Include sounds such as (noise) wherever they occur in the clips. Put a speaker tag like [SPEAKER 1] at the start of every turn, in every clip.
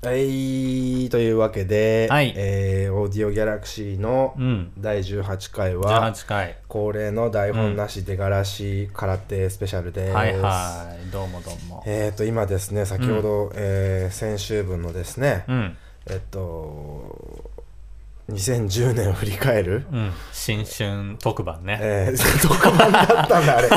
[SPEAKER 1] はい、というわけで、
[SPEAKER 2] はい。
[SPEAKER 1] えーオーディオギャラクシーの
[SPEAKER 2] うん。
[SPEAKER 1] 第18回は、
[SPEAKER 2] 18回。
[SPEAKER 1] 恒例の台本なし出がらし空手スペシャルです。
[SPEAKER 2] はいはい。どうもどうも。
[SPEAKER 1] えっ、と、今ですね、先ほど、えー先週分のですね、
[SPEAKER 2] うん。
[SPEAKER 1] えっと、2010年を振り返る、
[SPEAKER 2] うん。新春特番ね。
[SPEAKER 1] えー、(laughs) 特番だったんだ、あれ。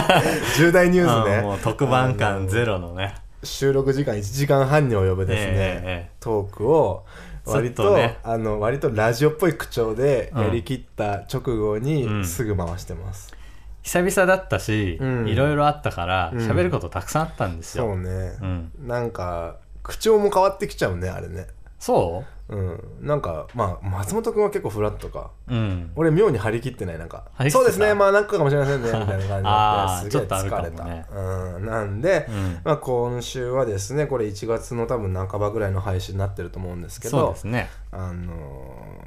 [SPEAKER 1] 重大ニュースね。(laughs)
[SPEAKER 2] うんもう特番感ゼロのね
[SPEAKER 1] 収録時間1時間半に及ぶですね、
[SPEAKER 2] ええええ。
[SPEAKER 1] トークを割と
[SPEAKER 2] ね。
[SPEAKER 1] あの割とラジオっぽい口調でやりきった直後に
[SPEAKER 2] うん。
[SPEAKER 1] すぐ回してます、
[SPEAKER 2] 久々だったし、
[SPEAKER 1] うん。
[SPEAKER 2] いろいろあったから
[SPEAKER 1] うん。
[SPEAKER 2] 喋ることたくさんあったんですよ、
[SPEAKER 1] そうね、
[SPEAKER 2] うん。
[SPEAKER 1] なんか口調も変わってきちゃうねあれね。
[SPEAKER 2] そ
[SPEAKER 1] う？ん。なんかまあ松本君は結構フラットか。
[SPEAKER 2] ううん。
[SPEAKER 1] 俺妙に張り切ってないなんか。そうですね。まあ何個かもしれませんね。みたいな感じに (laughs)
[SPEAKER 2] あー
[SPEAKER 1] なってすげえ疲れた、
[SPEAKER 2] ね。
[SPEAKER 1] うん、なんで、
[SPEAKER 2] うん。
[SPEAKER 1] まあ、今週はですねこれ1月の多分半ばぐらいの配信になってると思うんですけど
[SPEAKER 2] そうですね。
[SPEAKER 1] あの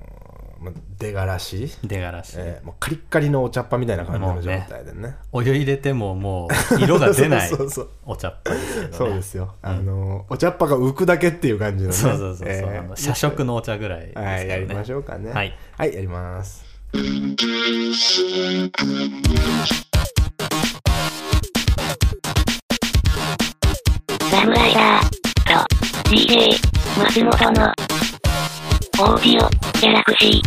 [SPEAKER 1] ーまあ、出がらし、
[SPEAKER 2] 出がらし、
[SPEAKER 1] えーもうカリッカリのお茶っ葉みたいな感じの状態でね。
[SPEAKER 2] お湯入れてももう色が出ない (laughs)
[SPEAKER 1] そうそうそう
[SPEAKER 2] お茶っ葉ですけどね。
[SPEAKER 1] そうですよ、あのーお茶っ葉が浮くだけっていう感じのね。
[SPEAKER 2] そうそうそうそう、
[SPEAKER 1] えー
[SPEAKER 2] あの社食のお茶ぐらいね。
[SPEAKER 1] はいやりましょうかね。
[SPEAKER 2] はい、
[SPEAKER 1] はい、やります。
[SPEAKER 3] ラムライダーと DJ 松本のオーディオギャラクシー。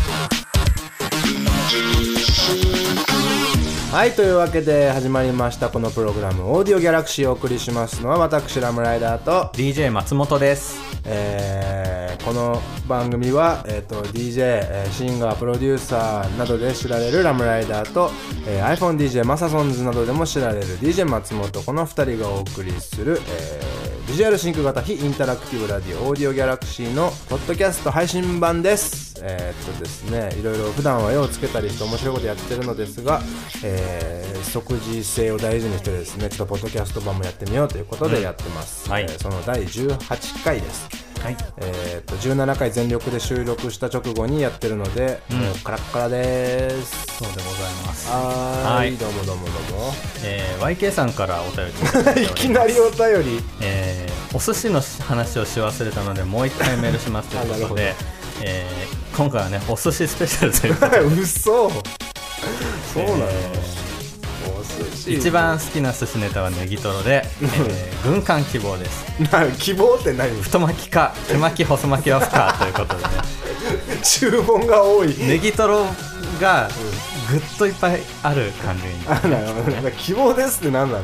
[SPEAKER 1] はいというわけで始まりましたこのプログラム「オーディオギャラクシー」をお送りしますのは私ラムライダーと
[SPEAKER 2] DJ 松本です
[SPEAKER 1] えーこの番組は、えー、と DJ、えーシンガープロデューサーなどで知られるラムライダーと、えー iPhoneDJ マサソンズなどでも知られる DJ 松本この2人がお送りする、えー visual sync 型非 interactive radio オーディオギャラクシーのポッドキャスト配信版です。えーっとですねいろいろ普段は絵をつけたりして面白いことやってるのですが、えー即時性を大事にしてですねちょっとポッドキャスト版もやってみようということでやってます、
[SPEAKER 2] うんはい。
[SPEAKER 1] えーその第18回です。
[SPEAKER 2] はい。
[SPEAKER 1] えー、と17回全力で収録した直後にやってるので、
[SPEAKER 2] うん。
[SPEAKER 1] もうカラッカラです。
[SPEAKER 2] そうでございます。
[SPEAKER 1] はーい。
[SPEAKER 2] はい。
[SPEAKER 1] どうもどうもどうも。
[SPEAKER 2] えー YK さんからお便りい
[SPEAKER 1] きなりお便り。
[SPEAKER 2] えーお寿司の話をし忘れたのでもう一回メールしますという (laughs)
[SPEAKER 1] あなるほど。
[SPEAKER 2] ことで、えー今回はねお寿司スペシャルということで。(laughs)
[SPEAKER 1] 嘘。そうなの、
[SPEAKER 2] え
[SPEAKER 1] お寿司。
[SPEAKER 2] 一番好きな寿司ネタはネギトロで、えー軍艦希望です。
[SPEAKER 1] な希望って何？
[SPEAKER 2] 太巻きか手巻き細巻きは不可ということでね。(laughs)
[SPEAKER 1] 注文が多い。
[SPEAKER 2] ネギトロがぐっといっぱいある感
[SPEAKER 1] あなるほど希望ですって何なの？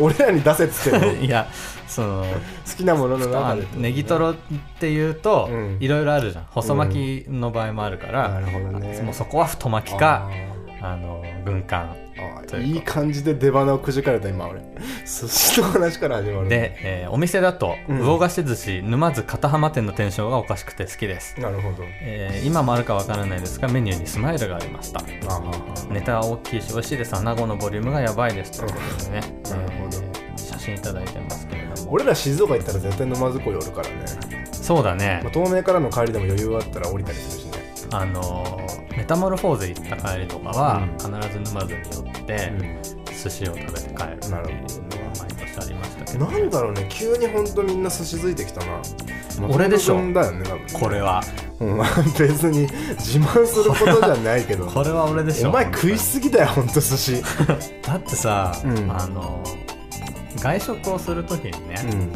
[SPEAKER 1] 俺らに出せっつってんの？
[SPEAKER 2] じ (laughs) いやその
[SPEAKER 1] 好きなものの
[SPEAKER 2] まあ
[SPEAKER 1] 中で
[SPEAKER 2] ネギトロっていうと
[SPEAKER 1] うん。
[SPEAKER 2] いろいろあるじゃん。細巻きの場合もあるから、
[SPEAKER 1] なるほどね。
[SPEAKER 2] もうそこは太巻きかあの軍艦いう
[SPEAKER 1] いい感じで出花をくじかれた今俺。寿司の話から始まる。
[SPEAKER 2] で、えーお店だと
[SPEAKER 1] うん。
[SPEAKER 2] 魚菓子寿司沼津片浜店のテンションがおかしくて好きです、
[SPEAKER 1] なるほど。
[SPEAKER 2] えー今もあるかわからないですがメニューにスマイルがありました。ネタは大きいし美味しいです。穴子のボリュームがやばいです。ということでね、
[SPEAKER 1] なるほど。
[SPEAKER 2] えー写真いただいてますけれども
[SPEAKER 1] 俺ら静岡行ったら絶対沼津港寄るからね、
[SPEAKER 2] そうだね。
[SPEAKER 1] まあ、東名からの帰りでも余裕あったら降りたりするしね。
[SPEAKER 2] あのーメタモルフォーゼ行った帰りとかは、
[SPEAKER 1] うん。
[SPEAKER 2] 必ず沼津に寄って、寿司を食べて帰るっていうのは
[SPEAKER 1] なるほどね。
[SPEAKER 2] 毎年ありましたけど、
[SPEAKER 1] なんだろうね急に本当みんな寿司づいてきたな。(laughs)
[SPEAKER 2] 俺でしょ。
[SPEAKER 1] ね
[SPEAKER 2] これは。
[SPEAKER 1] うん別に自慢することじゃないけど。(laughs)
[SPEAKER 2] これは俺でしょ。
[SPEAKER 1] お前食いすぎだよ本当寿司。(laughs)
[SPEAKER 2] だってさ、
[SPEAKER 1] うん。
[SPEAKER 2] あの外食をする時にね、
[SPEAKER 1] うん。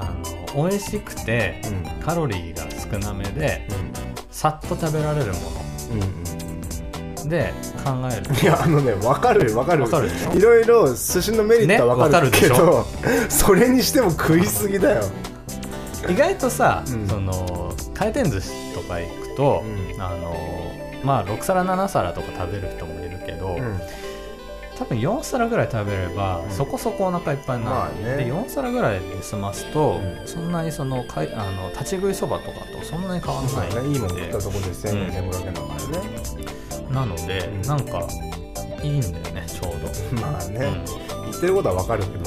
[SPEAKER 2] あの美味しくて
[SPEAKER 1] うん。
[SPEAKER 2] カロリーが少なめでさっと食べられるもの。で考える。
[SPEAKER 1] いやあのね分かる分かる。
[SPEAKER 2] わかる
[SPEAKER 1] いろいろ寿司のメリットは分かる
[SPEAKER 2] ね
[SPEAKER 1] けど、
[SPEAKER 2] わ
[SPEAKER 1] それにしても食いすぎだよ。
[SPEAKER 2] 意外とさ、
[SPEAKER 1] うん。
[SPEAKER 2] その回転寿司とか行くと、
[SPEAKER 1] うん。
[SPEAKER 2] あのまあ6皿7皿とか食べる人も多分4皿ぐらい食べれば、
[SPEAKER 1] うん。
[SPEAKER 2] そこそこお腹いっぱいになる、
[SPEAKER 1] まあね。
[SPEAKER 2] で4皿ぐらいで済ますと、
[SPEAKER 1] うん。
[SPEAKER 2] そんなにそのかいあの立ち食いそばとかとそんなに変わらない。
[SPEAKER 1] だねいいもん
[SPEAKER 2] ので
[SPEAKER 1] 食ったところで1000円1500円だからね、
[SPEAKER 2] なので、
[SPEAKER 1] うん。
[SPEAKER 2] なんかいいんだよねちょうど、(laughs)
[SPEAKER 1] まあね、
[SPEAKER 2] うん。
[SPEAKER 1] 言ってることは分かるけど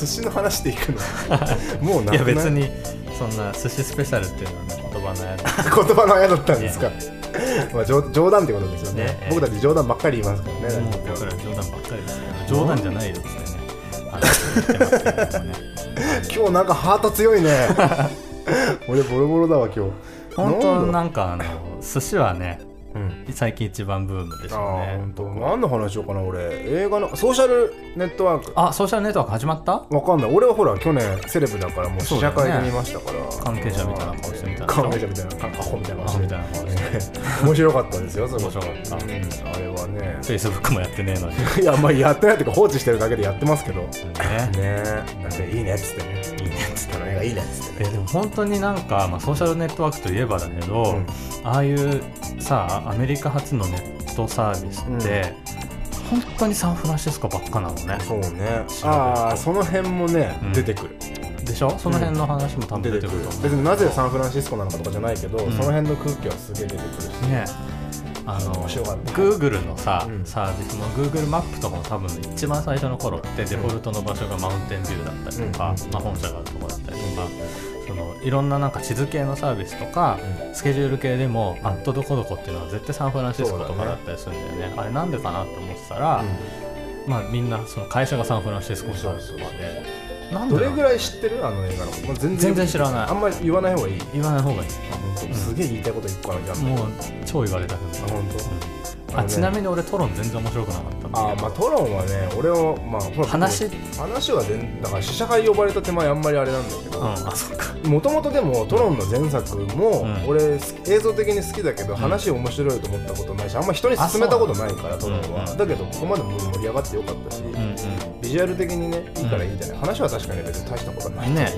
[SPEAKER 1] 寿司の話でいくの？(laughs) もうないくない？
[SPEAKER 2] や別にそんな寿司スペシャルっていうのはね言葉のや
[SPEAKER 1] 言葉のあやだったんですか、まあ冗冗談ってことですよね。
[SPEAKER 2] ね
[SPEAKER 1] 僕たち冗談ばっかり言いますからね。
[SPEAKER 2] もう僕ら冗談ばっかりですけど冗談じゃないよってねね。(laughs)
[SPEAKER 1] 今日なんかハート強いね。(laughs) 俺ボロボロだわ今日。
[SPEAKER 2] 本当
[SPEAKER 1] なん
[SPEAKER 2] かあの寿司はね
[SPEAKER 1] うん。
[SPEAKER 2] 最近一番ブームです
[SPEAKER 1] あ
[SPEAKER 2] よね。
[SPEAKER 1] あ本当何の話しようかな俺。映画のソーシャルネットワーク。
[SPEAKER 2] あソーシャルネットワーク始まった？
[SPEAKER 1] わかんない。俺はほら去年セレブだからもう試写会で見ましたから。
[SPEAKER 2] 関係者みたいな顔してみたいな。
[SPEAKER 1] 関係者みたいなアホみたいな。
[SPEAKER 2] ア
[SPEAKER 1] 顔して
[SPEAKER 2] ホみたいな顔して。
[SPEAKER 1] 面白かったですよそれ。
[SPEAKER 2] 面白かった。
[SPEAKER 1] うんあれはね。
[SPEAKER 2] Facebook もやってねえのに。ね (laughs)
[SPEAKER 1] いやまあやってないっていうか放置してるだけでやってますけど。ね。
[SPEAKER 2] ね。
[SPEAKER 1] えなんかいいねっつってね。いいねっつっての映画いいねっつってね。
[SPEAKER 2] えでも本当になんか、まあ、ソーシャルネットワークといえばだけど、
[SPEAKER 1] うん。
[SPEAKER 2] ああいうさアメリカ発のネットサービスって、本当にサンフランシスコばっかなのね。
[SPEAKER 1] そうね。ああその辺もね、
[SPEAKER 2] うん。
[SPEAKER 1] 出てくる。
[SPEAKER 2] でしょ？その辺の話も多分
[SPEAKER 1] 出てくる別になぜサンフランシスコなのかとかじゃないけど、
[SPEAKER 2] ん。
[SPEAKER 1] その辺の空気はすげえ出てくるし。
[SPEAKER 2] ねあの Google のさ、
[SPEAKER 1] うん。
[SPEAKER 2] サービスも Google マップとかも多分一番最初の頃ってデフォルトの場所がマウンテンビューだったりとか、
[SPEAKER 1] うん。
[SPEAKER 2] まあ、本社があるところだったりとか、そのいろんななんか地図系のサービスとか、スケジュール系でもアットどこどこっていうのは絶対サンフランシスコとかだったりするんだよね。あれなんでかなって思ってたら、まあみんなその会社がサンフランシスコにあるとかでなんで
[SPEAKER 1] どれぐら
[SPEAKER 2] い
[SPEAKER 1] い知ってるあの映画の？こと、まあ、全
[SPEAKER 2] 全然知らない。
[SPEAKER 1] あんまり言わない方がいい。
[SPEAKER 2] 言わない方がいい。
[SPEAKER 1] あ本当？すげえ言いたいこと一個あるじゃん。
[SPEAKER 2] もう超言われたくない
[SPEAKER 1] あ本当？
[SPEAKER 2] あちなみに俺トロン全然面白くなかったんだけど
[SPEAKER 1] あまあトロンはね俺をまあほら
[SPEAKER 2] 話？
[SPEAKER 1] 話は全だから試写会呼ばれた手前あんまりあれなんだけど
[SPEAKER 2] うんあそっか。
[SPEAKER 1] もともとでもトロンの前作も、
[SPEAKER 2] うん。
[SPEAKER 1] 俺映像的に好きだけど、話面白いと思ったことないしあんま人に勧めたことないから
[SPEAKER 2] あそう
[SPEAKER 1] トロンは、
[SPEAKER 2] うん。
[SPEAKER 1] だけどここまで盛り上がってよかったし、
[SPEAKER 2] うんうん。
[SPEAKER 1] ビジュアル的にねいいからいいんじゃない、話は確かに別に大したことはない。
[SPEAKER 2] ね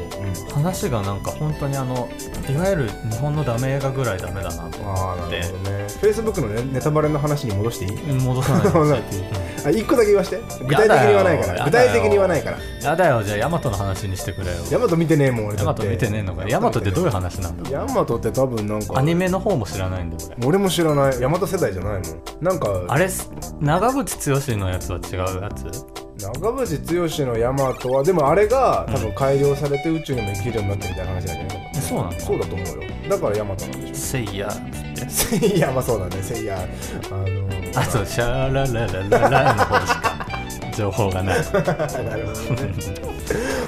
[SPEAKER 1] うん。
[SPEAKER 2] 話がなんか本当にあのいわゆる日本のダメ映画ぐらいダメだなと
[SPEAKER 1] ああな
[SPEAKER 2] 思って
[SPEAKER 1] るほどね。Facebook のねネタバレの話に戻していい？
[SPEAKER 2] 戻さないで (laughs)
[SPEAKER 1] 戻さなくていいあ一個だけ言わして。具体的に言わないから。具体的に言わないから。
[SPEAKER 2] やだよ。じゃあヤマトの話にしてくれよ。
[SPEAKER 1] ヤマト見てねえもん俺
[SPEAKER 2] ヤマト見てねえのか。ヤマトってどういう
[SPEAKER 1] 話
[SPEAKER 2] 話なんだ？
[SPEAKER 1] ヤマトって多分なんか
[SPEAKER 2] アニメの方も知らないんだよ俺
[SPEAKER 1] 俺も知らない。ヤマト世代じゃないもん。なんか
[SPEAKER 2] あれ長渕剛のやつは違うやつ？
[SPEAKER 1] 長渕剛のヤマトはでもあれが多分改良されて宇宙にも行けるようになってみたいな話なんじゃないか
[SPEAKER 2] えそうなの
[SPEAKER 1] そうだと思うよだからヤマトなんでしょ？
[SPEAKER 2] せいや
[SPEAKER 1] せいやまあそうだね。せいやあのー、
[SPEAKER 2] あとシャラララララの方しか情報がない。(laughs)
[SPEAKER 1] なるほどね。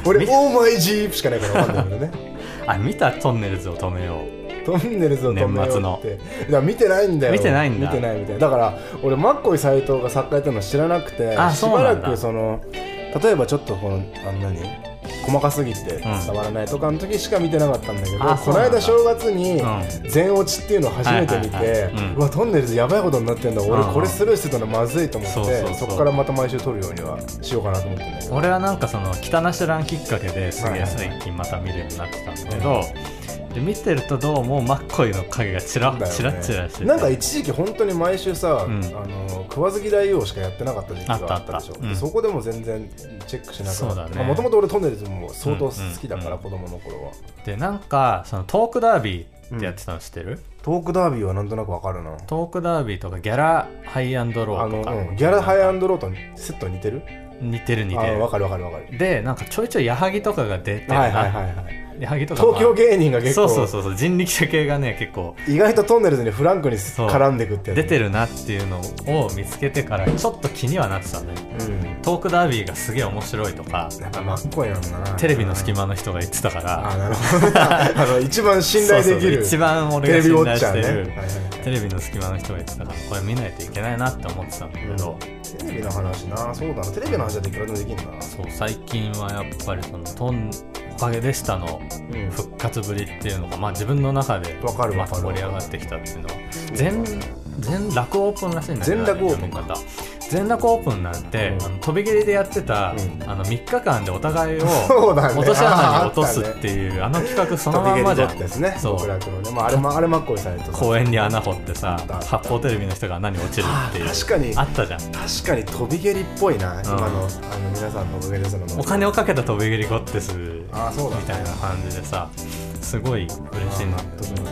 [SPEAKER 1] 俺「オーマイジープ」しかないから分かんないけどね。(laughs)
[SPEAKER 2] あ見た？トンネルズを止めよう。
[SPEAKER 1] トンネルズを止めようって。だから見てないんだよ。
[SPEAKER 2] 見てないんだ。
[SPEAKER 1] 見てないみたいだから俺マッコイ斎藤が作家やってるの知らなくて
[SPEAKER 2] あ
[SPEAKER 1] しばら
[SPEAKER 2] そうなんだ。
[SPEAKER 1] くその例えばちょっとこのあの何？細かすぎて伝わらないとかの時しか見てなかったんだけど、この間正月に
[SPEAKER 2] うん。
[SPEAKER 1] 全落ちっていうのを初めて見て
[SPEAKER 2] う
[SPEAKER 1] わトンネルズやばいことになってんだ俺これスルーしてたのまずいと思って
[SPEAKER 2] そ
[SPEAKER 1] こからまた毎週撮るようにはしようかなと思って
[SPEAKER 2] 俺はなんかその北ナシュランきっかけですげえ最近また見るようになってたんだけど、で見てるとどうもマッコイの影がチラ
[SPEAKER 1] だよね
[SPEAKER 2] チラチラしてて。
[SPEAKER 1] なんか一時期本当に毎週さ、
[SPEAKER 2] うん。
[SPEAKER 1] あの食わず嫌い王しかやってなかった時期があったでしょ。
[SPEAKER 2] うん。
[SPEAKER 1] でそこでも全然チェックしなく
[SPEAKER 2] そうだね。
[SPEAKER 1] なったもともと俺トンネルズも相当好きだから、
[SPEAKER 2] うんうん
[SPEAKER 1] 子供の頃は。
[SPEAKER 2] でなんかそのトークダービーってやってたの知ってる、
[SPEAKER 1] トークダービーはなんとなくわかるな。
[SPEAKER 2] トークダービーとかギャラハイアンドローとか、
[SPEAKER 1] うん、ギャラハイアンドローとセット似てる？
[SPEAKER 2] 似てる似てる。
[SPEAKER 1] あわかるわかるわかる。
[SPEAKER 2] でなんかちょいちょい矢作とかが出てるな、
[SPEAKER 1] はいはいはいはい
[SPEAKER 2] 矢作とか、
[SPEAKER 1] 東京芸人が結構
[SPEAKER 2] そうそうそうそう人力車系がね結構
[SPEAKER 1] 意外とトンネルズにフランクに絡んでくって
[SPEAKER 2] 出てるなっていうのを見つけてからちょっと気にはなってたね。
[SPEAKER 1] うん。
[SPEAKER 2] トークダービーがすげえ面白いとか
[SPEAKER 1] やっぱ真っこいなんだな。
[SPEAKER 2] テレビの隙間の人が言ってたから
[SPEAKER 1] あなるほど。あの一番信頼できる
[SPEAKER 2] 一番
[SPEAKER 1] テ
[SPEAKER 2] 俺が信頼してる、
[SPEAKER 1] ね。はい。はいはい。
[SPEAKER 2] テレビの隙間の人が言ってたからこれ見ないといけないなって思ってたんだけど、
[SPEAKER 1] テレビの話な。そうだな。テレビの話だっていくらでもできんな。
[SPEAKER 2] そう最近はやっぱりそのトンおかげでしたの
[SPEAKER 1] うん。
[SPEAKER 2] 復活ぶりっていうのが、まあ、自分の中でまた盛り上がってきたっていうのは全全楽オープンらしいんだけど
[SPEAKER 1] 全楽オープン
[SPEAKER 2] 方全楽オープンなんて、
[SPEAKER 1] うん。
[SPEAKER 2] あの飛び切りでやってた、
[SPEAKER 1] うん。
[SPEAKER 2] あの3日間でお互いを落とし穴に落とすっていうあ,、の企画そのまんまじゃん。
[SPEAKER 1] ですね
[SPEAKER 2] そう。
[SPEAKER 1] 極楽のね、まあ、あれもあれマッコイされて
[SPEAKER 2] 公園に穴掘ってさ発泡テレビの人が穴に落ちるっていう。
[SPEAKER 1] 確かに。
[SPEAKER 2] あったじゃん。
[SPEAKER 1] 確かに飛び蹴りっぽいな、今のあの皆さんのおかげですの
[SPEAKER 2] お金をかけた飛び蹴りコッテス
[SPEAKER 1] あそうだ
[SPEAKER 2] みたいな感じでさすごい嬉しいんだけど
[SPEAKER 1] 最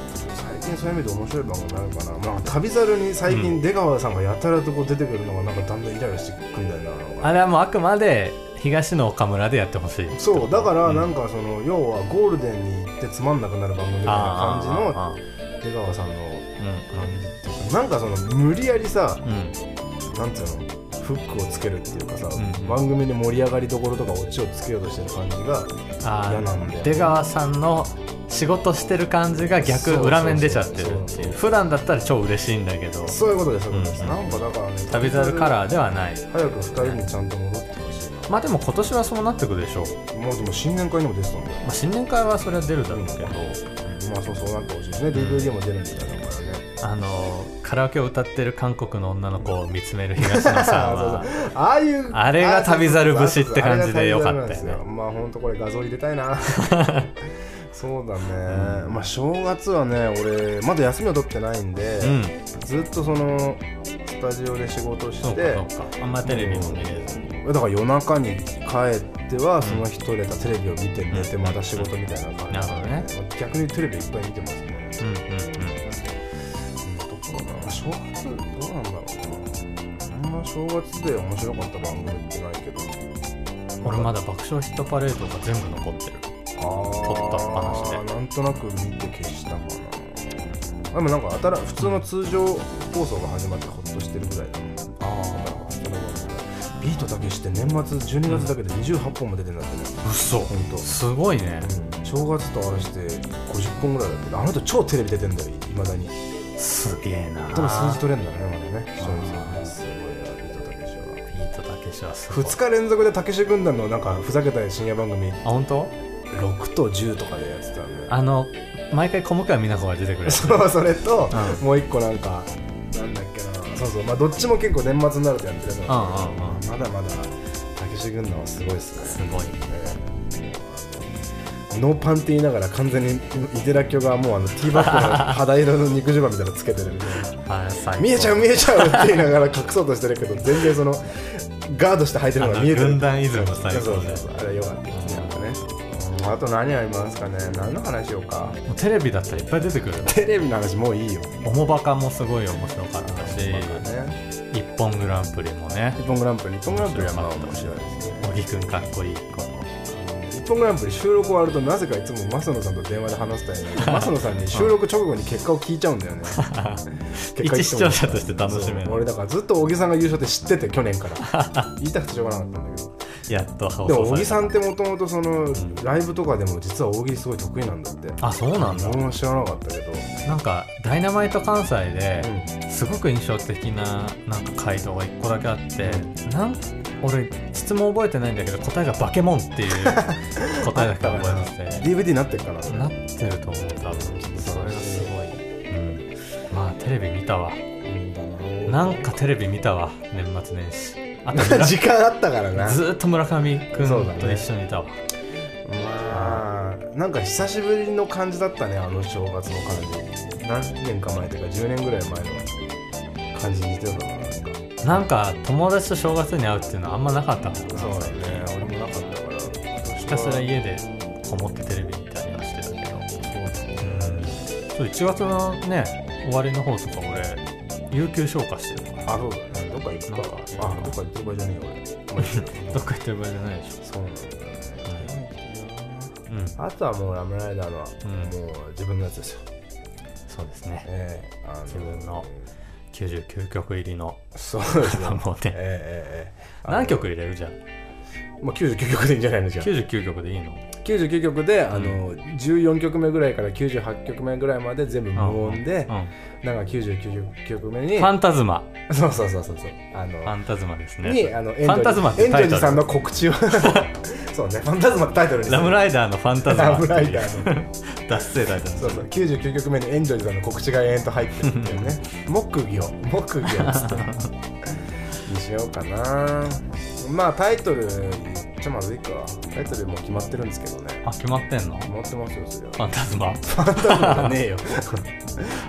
[SPEAKER 1] 近そういう意味で面白い番組あるかな。なんか旅猿に最近出川さんがやたらとこう出てくるのがなんかだんだんイライラしてくんだよな。
[SPEAKER 2] あれはもうあくまで東の岡村でやってほしい。
[SPEAKER 1] そう。だから
[SPEAKER 2] うん
[SPEAKER 1] なんかその、要はゴールデンに行ってつまんなくなる番組みたいな感じの
[SPEAKER 2] あ
[SPEAKER 1] 出川さんの
[SPEAKER 2] ー
[SPEAKER 1] 感じっていうかなんかその無理やりさ
[SPEAKER 2] うんうん。
[SPEAKER 1] なんつうの？フックをつけるっていうかさ、
[SPEAKER 2] うん
[SPEAKER 1] 番組に盛り上がりどころとかオチをつけようとしてる感じが
[SPEAKER 2] あ
[SPEAKER 1] 嫌なん
[SPEAKER 2] 出川さんの仕事してる感じが逆裏面出ちゃってるっていう。普段だったら超嬉しいんだけど。
[SPEAKER 1] そういうことですそう
[SPEAKER 2] ん
[SPEAKER 1] なんかだからね
[SPEAKER 2] 旅猿カラーではない。
[SPEAKER 1] 早く二人にちゃんと戻ってほしい。な
[SPEAKER 2] まあでも今年はそうなってくでしょう、
[SPEAKER 1] もうでも新年会にも出てたんだよ。
[SPEAKER 2] まあ、新年会はそれは出るだろうけど、
[SPEAKER 1] まあそうそうなってほしいですね。DVD も出るみたいだからね。
[SPEAKER 2] あのカラオケを歌ってる韓国の女の子を見つめる東野さんは (laughs)
[SPEAKER 1] ああいう
[SPEAKER 2] あれが旅猿節って感じでよかったよね
[SPEAKER 1] まあ本当これ画像入れたいな。(laughs) そうだね、まあ正月はね俺まだ休みを取ってないんで、
[SPEAKER 2] うん。
[SPEAKER 1] ずっとそのスタジオで仕事をして
[SPEAKER 2] あんまテレビも見れず。
[SPEAKER 1] だから夜中に帰ってはその日撮れたテレビを見て寝てまた仕事みたいな感じ
[SPEAKER 2] なるほどね。
[SPEAKER 1] 逆にテレビいっぱい見てますね。
[SPEAKER 2] うんうん
[SPEAKER 1] うん正月どうなんだろうな。あんま正月で面白かった番組ってないけど。
[SPEAKER 2] うん俺まだ爆笑ヒットパレードが全部残ってる。
[SPEAKER 1] あ
[SPEAKER 2] 撮った話で。
[SPEAKER 1] なんとなく見て消したかな。でもなんか新普通の通常放送が始まってほっとしてるぐらいだね
[SPEAKER 2] あ
[SPEAKER 1] ビートたけしって年末12月だけで28本も出てんだってね、
[SPEAKER 2] あ嘘。
[SPEAKER 1] ほんと
[SPEAKER 2] すごいね。
[SPEAKER 1] うん。正月と合わせて50本ぐらいだって。あの人超テレビ出てんだよいまだに
[SPEAKER 2] すげえな。
[SPEAKER 1] 多分数字取れんだねまだね。視聴率すごいなビートたけしは。
[SPEAKER 2] ビートたけしはすごい
[SPEAKER 1] 2日連続でたけし軍団のなんかふざけた深夜番組。
[SPEAKER 2] あ本当
[SPEAKER 1] ？6と10とかでやってたんで
[SPEAKER 2] あの毎回小向井美奈子が出てくる
[SPEAKER 1] そうそれと、
[SPEAKER 2] う
[SPEAKER 1] もう一個なんかなんだっけな。そうそうまあどっちも結構年末になるとやってるやつなんですけど
[SPEAKER 2] うんうんうん。
[SPEAKER 1] まだまだたけし軍団はすごいですね。
[SPEAKER 2] すごい
[SPEAKER 1] えーノーパンって言いながら完全に伊寺京がもうあのティーバッグの肌色の肉襦袢みたいな。のつけてるみたいな、見えちゃう見えちゃうって言いながら隠そうとしてるけど全然そのガードして履いてるのが見えてる
[SPEAKER 2] 軍団イズム最高で
[SPEAKER 1] あれよかったですねあと何ありますかね。何の話しようか。
[SPEAKER 2] テレビだったらいっぱい出てくる
[SPEAKER 1] テレビの話もういいよ「
[SPEAKER 2] おもばか」もすごい面白かったし「、一本グランプリ」もね「
[SPEAKER 1] 一本グランプリ」「一本グランプリ」はま面白いですね。
[SPEAKER 2] 小木んかっこいい
[SPEAKER 1] 1分グランプ収録終わるとなぜかいつも正野さんと電話で話すために正野さんに収録直後に結果を聞いちゃうんだよね。
[SPEAKER 2] 一視聴者として楽しめる
[SPEAKER 1] 俺だからずっと小木さんが優勝って知ってて去年から。(laughs) 言いたくてしょうがなかったんだけど。
[SPEAKER 2] やっと
[SPEAKER 1] でも小木さんってもともとその、うん、ライブとかでも実は大喜利すごい得意なんだって。
[SPEAKER 2] あそうなんだ。
[SPEAKER 1] 俺も知らなかったけど。
[SPEAKER 2] なんか「ダイナマイト関西で」すごく印象的ななんか回答が1個だけあって、うん、なん俺質問覚えてないんだけど答えが「バケモン」っていう (laughs) 答えだけ覚えてて
[SPEAKER 1] DVD になってるかな
[SPEAKER 2] なってると思う多分。それがすごい、うん、まあテレビ見たわ。なんかテレビ見たわ年末年始。(laughs) あと村
[SPEAKER 1] 時間あったからな。
[SPEAKER 2] ずーっと村上くん
[SPEAKER 1] そうだね。
[SPEAKER 2] と一緒にいたわ、
[SPEAKER 1] まあなんか久しぶりの感じだったねあの正月の感じ。何年か前というか10年ぐらい前の感じに似てるかななんか
[SPEAKER 2] 友達と正月に会うっていうのはあんまなかったもんな
[SPEAKER 1] そうだね。俺もなかったから。
[SPEAKER 2] ひたすら家でこもってテレビ見たりはしてたけど。そう1月のね終わりの方とか俺有給消化してるから。
[SPEAKER 1] あそうだね。どっか行くか。あどっか行ってる場合じゃねえよ俺。
[SPEAKER 2] どっか行ってる場合 (laughs) じゃないでし
[SPEAKER 1] そうなんだよね。
[SPEAKER 2] ょうん。
[SPEAKER 1] あとはもうラムライダーのは
[SPEAKER 2] うん。
[SPEAKER 1] もう自分のやつですよ。
[SPEAKER 2] そうですね。
[SPEAKER 1] ええあの
[SPEAKER 2] 自分の99曲入りの
[SPEAKER 1] そうですね。(laughs)
[SPEAKER 2] もうね。
[SPEAKER 1] ええええええ。あの
[SPEAKER 2] 何曲入れる？じゃん
[SPEAKER 1] まあ99曲でいいんじゃないの？じゃあ。
[SPEAKER 2] 99曲でいいの？
[SPEAKER 1] 99曲で、あの14曲目ぐらいから98曲目ぐらいまで全部無音で、
[SPEAKER 2] うん。
[SPEAKER 1] なんか99曲目に
[SPEAKER 2] ファンタズマ。
[SPEAKER 1] そうそうそうそうあの
[SPEAKER 2] ファンタズマですね
[SPEAKER 1] にあのエンジョジさんの告知を。そうねファンタズマってタイトル (laughs) に
[SPEAKER 2] ラムライダーのファンタズマ
[SPEAKER 1] ラムライダ
[SPEAKER 2] ー
[SPEAKER 1] ーの。
[SPEAKER 2] 脱成タイトル
[SPEAKER 1] そうそう99曲目にエンジョイさんの告知が延々と入ってるっていうね。木魚。木魚っつって。にしようかな。まあタイトルちゃまずいか。タイトルもう決まってるんですけどね。
[SPEAKER 2] あ決まってんの？
[SPEAKER 1] 決まってますよそれは。
[SPEAKER 2] ファンタズマ？
[SPEAKER 1] ファンタズマじゃねえよ。フ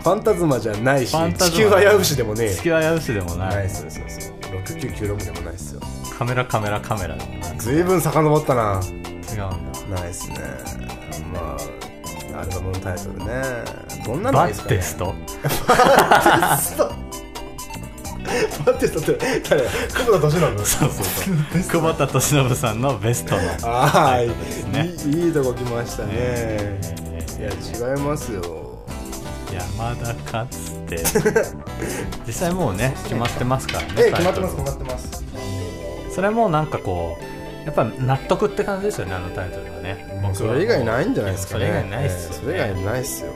[SPEAKER 1] ァンタズマじゃないし地球はやうしでもねえ。よ
[SPEAKER 2] 地球はやうしでもない。
[SPEAKER 1] ないっすよそうそう6996でもないっすよ。
[SPEAKER 2] カメラカメラカメラ。でもない
[SPEAKER 1] ずいぶん遡ったな。
[SPEAKER 2] 違うんだ。
[SPEAKER 1] ないっすね。まあアルバムのタイトルね。どんなのですかね。
[SPEAKER 2] ッテスト？
[SPEAKER 1] バッテスト？って誰？久保田敏信
[SPEAKER 2] そうそうそう。久保田利伸さんのベストの
[SPEAKER 1] ああ、い。
[SPEAKER 2] タイトルですね。
[SPEAKER 1] いいいとこ来ましたね、
[SPEAKER 2] え
[SPEAKER 1] いや違いますよ。
[SPEAKER 2] ー山田勝って。(laughs) 実際もうね決まってますからね
[SPEAKER 1] ええ決まってます決まってます。
[SPEAKER 2] それもなんかこうやっぱ納得って感じですよねあのタイトルはね。
[SPEAKER 1] それ以外ないんじゃないですかね。
[SPEAKER 2] それ以外ないっすよね。
[SPEAKER 1] ええそれ以外ないっすよ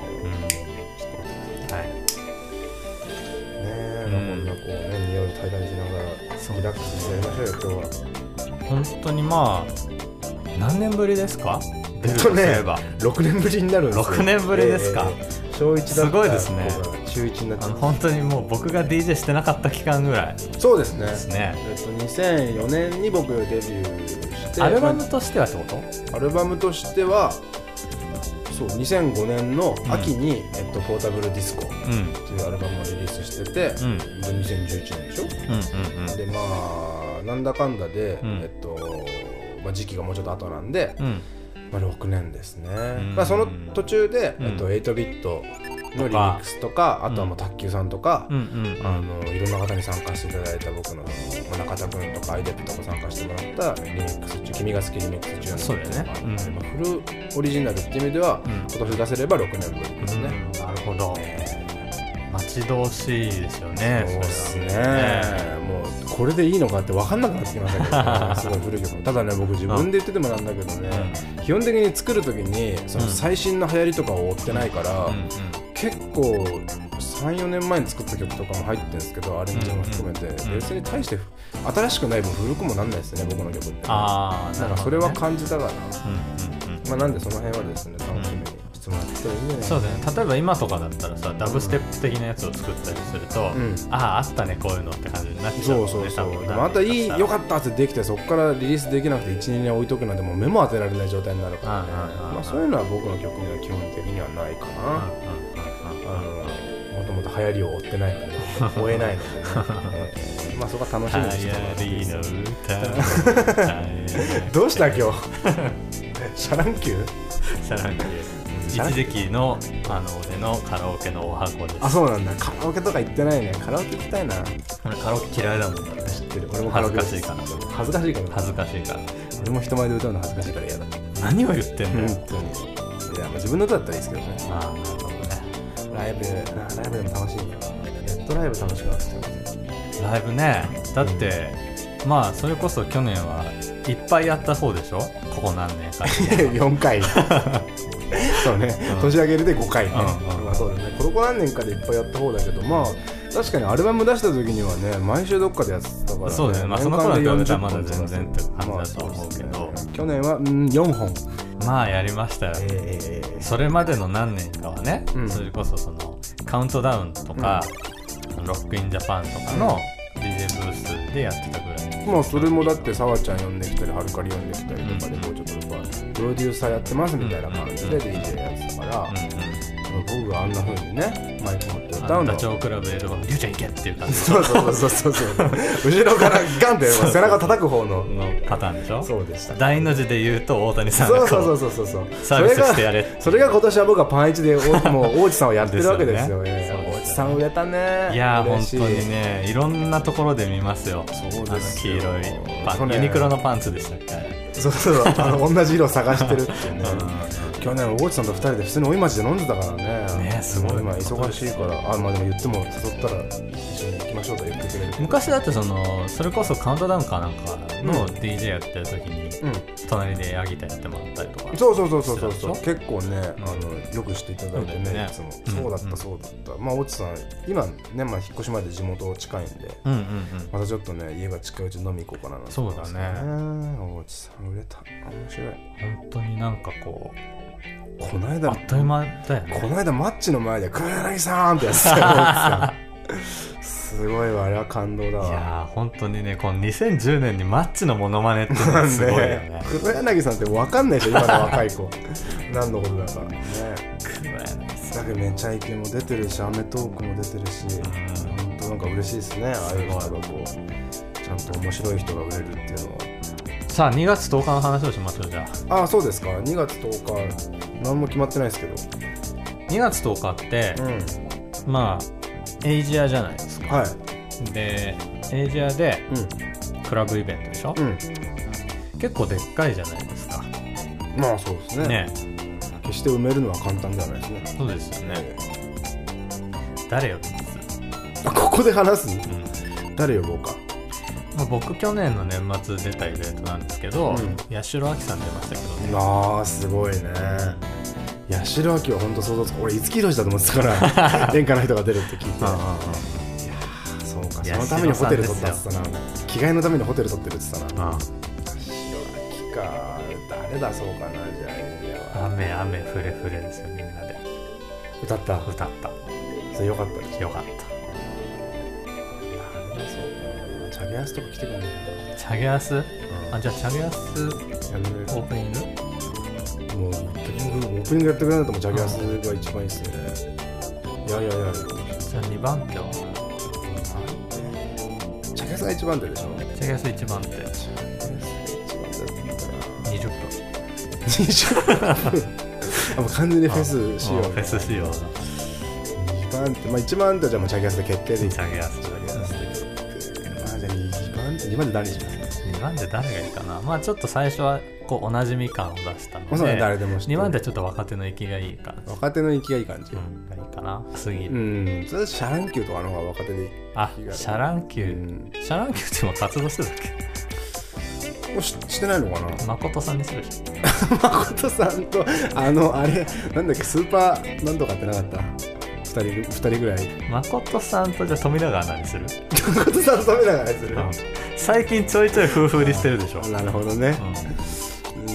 [SPEAKER 1] リラックスしてやりましょうよ今日は
[SPEAKER 2] 本当にまあ何年ぶりですか？出るとすれば、
[SPEAKER 1] 6年ぶりになるんですよ。
[SPEAKER 2] 6年ぶりですか？
[SPEAKER 1] ええ小1だった。
[SPEAKER 2] すごいですね。
[SPEAKER 1] 中1になっちゃっ
[SPEAKER 2] あの本当にもう僕が DJ してなかった期間ぐらい。
[SPEAKER 1] たそうですね。
[SPEAKER 2] ですね。
[SPEAKER 1] えっと2004年に僕デビューして。
[SPEAKER 2] アルバムとしてはってこと？
[SPEAKER 1] アルバムとしてはそう2005年の秋に、えっと、ポータブルディスコっいうアルバムをリリースしてて、
[SPEAKER 2] うん。
[SPEAKER 1] で2011年でしょ、
[SPEAKER 2] うんうん
[SPEAKER 1] でまあなんだかんだで、
[SPEAKER 2] うん。
[SPEAKER 1] えっとまあ、時期がもうちょっと後なんで、
[SPEAKER 2] うん。うん
[SPEAKER 1] まあ、6年ですね、
[SPEAKER 2] ん。
[SPEAKER 1] まあ、その途中で、
[SPEAKER 2] うん
[SPEAKER 1] えっと、8ビットのリミックスとかあとはもう卓球さんとか、
[SPEAKER 2] うんうん
[SPEAKER 1] あのいろんな方に参加していただいた僕の、まあ、中田君とかアイデップとか参加してもらったリミックス中君が好きリミックス中の
[SPEAKER 2] そうだよね。
[SPEAKER 1] まあフルオリジナルっていう意味では、
[SPEAKER 2] うん。
[SPEAKER 1] 今年出せれば6年ぶりですね、
[SPEAKER 2] うん。なるほど。待ち遠しいですよね
[SPEAKER 1] そうですね。もうこれでいいのかって分かんなくなってきましたけど、ね、(laughs) すごい古い曲。ただね僕自分で言っててもなんだけどね、基本的に作る時にその
[SPEAKER 2] うん
[SPEAKER 1] 最新の流行りとかを追ってないから、結構34年前に作った曲とかも入ってるんですけどアレンジも含めて、
[SPEAKER 2] うん
[SPEAKER 1] 別に大して新しくない分古くもなんないですね僕の曲って。
[SPEAKER 2] ああ
[SPEAKER 1] なんかそれは感じたから、
[SPEAKER 2] うんうんうん。
[SPEAKER 1] まあなんでその辺はですね楽しみに質問して。いいんじゃない
[SPEAKER 2] そうだよね。例えば今とかだったらさダブステップ的なやつを作ったりすると、
[SPEAKER 1] ん。
[SPEAKER 2] あああったねこういうのって感じになっちゃう
[SPEAKER 1] そ
[SPEAKER 2] もんね
[SPEAKER 1] うそうそう。
[SPEAKER 2] 多分
[SPEAKER 1] でもまたいいよか
[SPEAKER 2] っ
[SPEAKER 1] ったってできてそこからリリースできなくて12年置いとくなんてもう目も当てられない状態になるからね。まあそういうのは僕の曲には基本的にはないかな、もともと流行りを追ってないので追えないのでね、(laughs) えー。まあそこは楽しみにしてもらってどうした今日？(laughs) シャ乱Q
[SPEAKER 2] シャ乱Q一時期のあの俺のカラオケの十八番です。
[SPEAKER 1] あそうなんだ。カラオケとか行ってないね。カラオケ行きたいな。
[SPEAKER 2] 俺カラオケ嫌いだもん
[SPEAKER 1] 知ってる。俺もカラオケ
[SPEAKER 2] 恥ずかしいから
[SPEAKER 1] 恥ずかしいから。
[SPEAKER 2] 恥ずかしいから。
[SPEAKER 1] 俺も人前で歌うの恥ずかしいから嫌だ。
[SPEAKER 2] 何を言ってんだよ、
[SPEAKER 1] 本当にいやまあ自分の歌だったらいいですけどね。
[SPEAKER 2] ああなるほどね。
[SPEAKER 1] ライブなライブでも楽しいなネットライブ楽しくなってきてます
[SPEAKER 2] ライブね。だって、まあそれこそ去年はいっぱいやった方でしょ？ここ何年か
[SPEAKER 1] 4 (laughs) 回 (laughs) そうね、
[SPEAKER 2] うん。
[SPEAKER 1] 年明けるで5回ね、まあそうだね。この子何年かでいっぱいやった方だけどまあ確かにアルバム出した時にはね毎週どっかでやってたから、ね、
[SPEAKER 2] そうだよね。まあその頃は比べたらまだ全然って感じだと思うけど。
[SPEAKER 1] 去年は、うん、4本。
[SPEAKER 2] まあやりましたよ、
[SPEAKER 1] えー
[SPEAKER 2] それまでの何年かはね、
[SPEAKER 1] うん。
[SPEAKER 2] それこそそのカウントダウンとか、ロックインジャパンとかの DJ ブースでやってたぐらい、
[SPEAKER 1] まあそれもだって澤ちゃん呼んできたりはるかり呼んできたりとかで
[SPEAKER 2] うん。
[SPEAKER 1] こうちょっとプロデューサーやってますみたいな感じで DJ やってたから、
[SPEAKER 2] うん
[SPEAKER 1] 僕があんな風にねマイク持って
[SPEAKER 2] うん、
[SPEAKER 1] 歌うの
[SPEAKER 2] ダチョウ倶楽部エルバム「ゆうちゃん。いけ!」っていう感じ
[SPEAKER 1] そうそうそうそう。そう後ろからガンって背中叩く方の
[SPEAKER 2] のパターンでしょ？
[SPEAKER 1] そうでした。
[SPEAKER 2] 大の字で言うと大谷さんが
[SPEAKER 1] そうそう
[SPEAKER 2] こ
[SPEAKER 1] そうそうそう。
[SPEAKER 2] サービスしてやれ
[SPEAKER 1] それがそれが今年は僕はパンイチでおもう大地さんをやってるわけですよ。
[SPEAKER 2] ですよね
[SPEAKER 1] さん売れたね。
[SPEAKER 2] いやー本当にねいろんなところで見ますよ。
[SPEAKER 1] そうですよ。
[SPEAKER 2] あの黄色いパ
[SPEAKER 1] そうね。
[SPEAKER 2] ンユニクロのパンツでしたっけ？
[SPEAKER 1] そうそう (laughs) あの同じ色探してるっていうね。
[SPEAKER 2] うん。
[SPEAKER 1] 去年大地さんと二人で普通に追い町で飲んでたからね。
[SPEAKER 2] ねすごい。
[SPEAKER 1] 今忙しいから。あまあでも言っても誘ったら一緒にましょうと言ってくれる。
[SPEAKER 2] 昔だってそのそれこそカウントダウンかなんかの
[SPEAKER 1] うん。
[SPEAKER 2] DJ やってる時に
[SPEAKER 1] うん。
[SPEAKER 2] 隣でヤギタやってもらったりとか
[SPEAKER 1] そうそうそうそうそう。そう結構ね、あのよくしていただいてね
[SPEAKER 2] ね。
[SPEAKER 1] いつも、
[SPEAKER 2] うん。
[SPEAKER 1] そうだったそうだった。まあ越智さん今ねまあ引っ越しまで地元近いんで
[SPEAKER 2] うんうんうん。
[SPEAKER 1] またちょっとね家が近いうちに飲み行こうかななんて
[SPEAKER 2] そうだね。
[SPEAKER 1] ね越智さん売れた。面白い。
[SPEAKER 2] 本当になんかこ
[SPEAKER 1] この間
[SPEAKER 2] うあっという間だよね。
[SPEAKER 1] この間マッチの前で「黒柳さん!」ってやってた (laughs) すごいわあれは感動だわ。
[SPEAKER 2] いやー本当にねこの2010年にマッチのモノマネってのがすごいよね。
[SPEAKER 1] 黒柳さんって分かんないでしょ今の若い子。(laughs) 何のことだか。ね。
[SPEAKER 2] 黒柳さ
[SPEAKER 1] だけどめちゃイケも出てるしアメトークも出てるし
[SPEAKER 2] ん。
[SPEAKER 1] 本当なんか嬉しいですねああいう人がこうちゃんと面白い人が売れるっていうのは。
[SPEAKER 2] さあ2月10日の話をしましょうじゃあ。
[SPEAKER 1] ああそうですか。2月10日何も決まってないですけど。
[SPEAKER 2] 2月10日って
[SPEAKER 1] う、ん。
[SPEAKER 2] まあエイジアじゃないですか。
[SPEAKER 1] はい。
[SPEAKER 2] でエイジアで
[SPEAKER 1] う
[SPEAKER 2] クラブイベントでしょ、
[SPEAKER 1] んうん。
[SPEAKER 2] 結構でっかいじゃないですか。
[SPEAKER 1] まあそうですね。
[SPEAKER 2] ね。
[SPEAKER 1] 決して埋めるのは簡単ではないですね。
[SPEAKER 2] そうですよね。誰よりも
[SPEAKER 1] あここで話す？
[SPEAKER 2] うん。
[SPEAKER 1] 誰呼ぼうか。
[SPEAKER 2] まあ、僕去年の年末出たイベントなんですけど、
[SPEAKER 1] うん。
[SPEAKER 2] 八代亜紀さん出ましたけどね。
[SPEAKER 1] あーすごいね八代亜紀は本当想像つく。俺五木ひろしだと思ってたから (laughs) 演歌の人が出るって聞いて。
[SPEAKER 2] うんうんうん。
[SPEAKER 1] そうか。
[SPEAKER 2] いや
[SPEAKER 1] そのためにホテル取ったって言ってたな着替えのためにホテル取ってるって言ってたな。
[SPEAKER 2] うん。
[SPEAKER 1] 八代亜紀か誰出そうかなじゃあ
[SPEAKER 2] 雨雨ふれふれですよみんなで。
[SPEAKER 1] 歌った？
[SPEAKER 2] 歌った。
[SPEAKER 1] それよかったです
[SPEAKER 2] よかっ
[SPEAKER 1] 誰出そうかなチャゲアスとか来てくんね
[SPEAKER 2] たチャゲアス？
[SPEAKER 1] え
[SPEAKER 2] あじゃあチャゲアスオープニング？
[SPEAKER 1] もうオープニングやってくれないともうチャゲアスが一番いいっすね。いやいやいや。
[SPEAKER 2] じゃあ2番手は？
[SPEAKER 1] チャゲアスが一番手でしょ。
[SPEAKER 2] チャゲアス1番手
[SPEAKER 1] チャゲアス一番手。だったら
[SPEAKER 2] 20分。
[SPEAKER 1] 20分 (laughs) あもう完全にフェス仕様。
[SPEAKER 2] うんフェス仕様の
[SPEAKER 1] 2番手。まあ1番手はじゃあもうチャゲアスで決定で。いい
[SPEAKER 2] チャゲアス
[SPEAKER 1] チャゲアスで決定まあじゃあ2番手2番手誰にします
[SPEAKER 2] 2番手誰がいいかな？まあちょっと最初はこうおなじみ感を出したの
[SPEAKER 1] まあそうね
[SPEAKER 2] で
[SPEAKER 1] 誰でも知ってる。
[SPEAKER 2] 2番手はちょっと若手の息がいい感じ、
[SPEAKER 1] 若手の息がいい感じ。
[SPEAKER 2] うん、がいいかな。杉、
[SPEAKER 1] うん。それはシャランキューとかの方が若手で
[SPEAKER 2] あシャランキュー、
[SPEAKER 1] うん。
[SPEAKER 2] シャランキューって今活動してたっ
[SPEAKER 1] もうししてないのかな？
[SPEAKER 2] け誠さんにするでし (laughs)
[SPEAKER 1] 誠さんとあのあれなんだっけスーパーなんとかってなかった？2人二人ぐらい。
[SPEAKER 2] ょ誠さんとじゃあ富永アナにする、
[SPEAKER 1] 誠さんと食べながらする、
[SPEAKER 2] うん、最近ちょいちょい夫婦売りしてるでしょ、
[SPEAKER 1] なるほどね、
[SPEAKER 2] うん、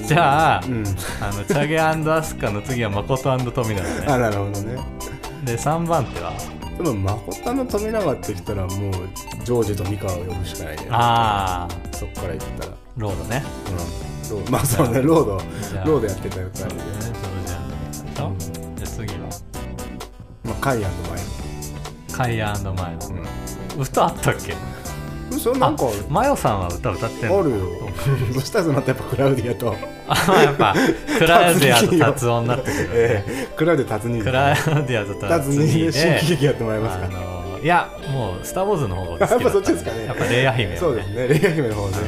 [SPEAKER 2] じゃあ、
[SPEAKER 1] うん。
[SPEAKER 2] あのチャゲアスカの次は誠富永ね。
[SPEAKER 1] あなるほどね。
[SPEAKER 2] で3番手は？
[SPEAKER 1] でも誠の富永って言ったらもうジョージと美香を呼ぶしかないね。
[SPEAKER 2] ああ
[SPEAKER 1] そっから言ったら。
[SPEAKER 2] ロードね。
[SPEAKER 1] うん。ローまあそうねロード。ロードやってたよ2人で
[SPEAKER 2] そうねジョージアンドでしょ、じゃあ次は？
[SPEAKER 1] まあカイアンとマイ
[SPEAKER 2] カイアンドマヨ、
[SPEAKER 1] う
[SPEAKER 2] 歌あったっけ？
[SPEAKER 1] んそれなんか
[SPEAKER 2] マヨさんは歌歌ってんの？
[SPEAKER 1] あるよ。(laughs) そしたらその後やっぱクラウディアと。
[SPEAKER 2] あやっぱ (laughs) クラウディアと達夫になってくる、
[SPEAKER 1] ええ。クラウディア達人。
[SPEAKER 2] クラウディアと
[SPEAKER 1] 達
[SPEAKER 2] 達
[SPEAKER 1] 人
[SPEAKER 2] 人
[SPEAKER 1] で新喜
[SPEAKER 2] で
[SPEAKER 1] 劇やってもらえますか
[SPEAKER 2] あのいやもう「スター・ウォーズ」の方が好きだったん
[SPEAKER 1] やっぱそっちですかね。
[SPEAKER 2] やっぱレイヤ姫をね。
[SPEAKER 1] そうですね。レイヤ姫の方ね。
[SPEAKER 2] やっ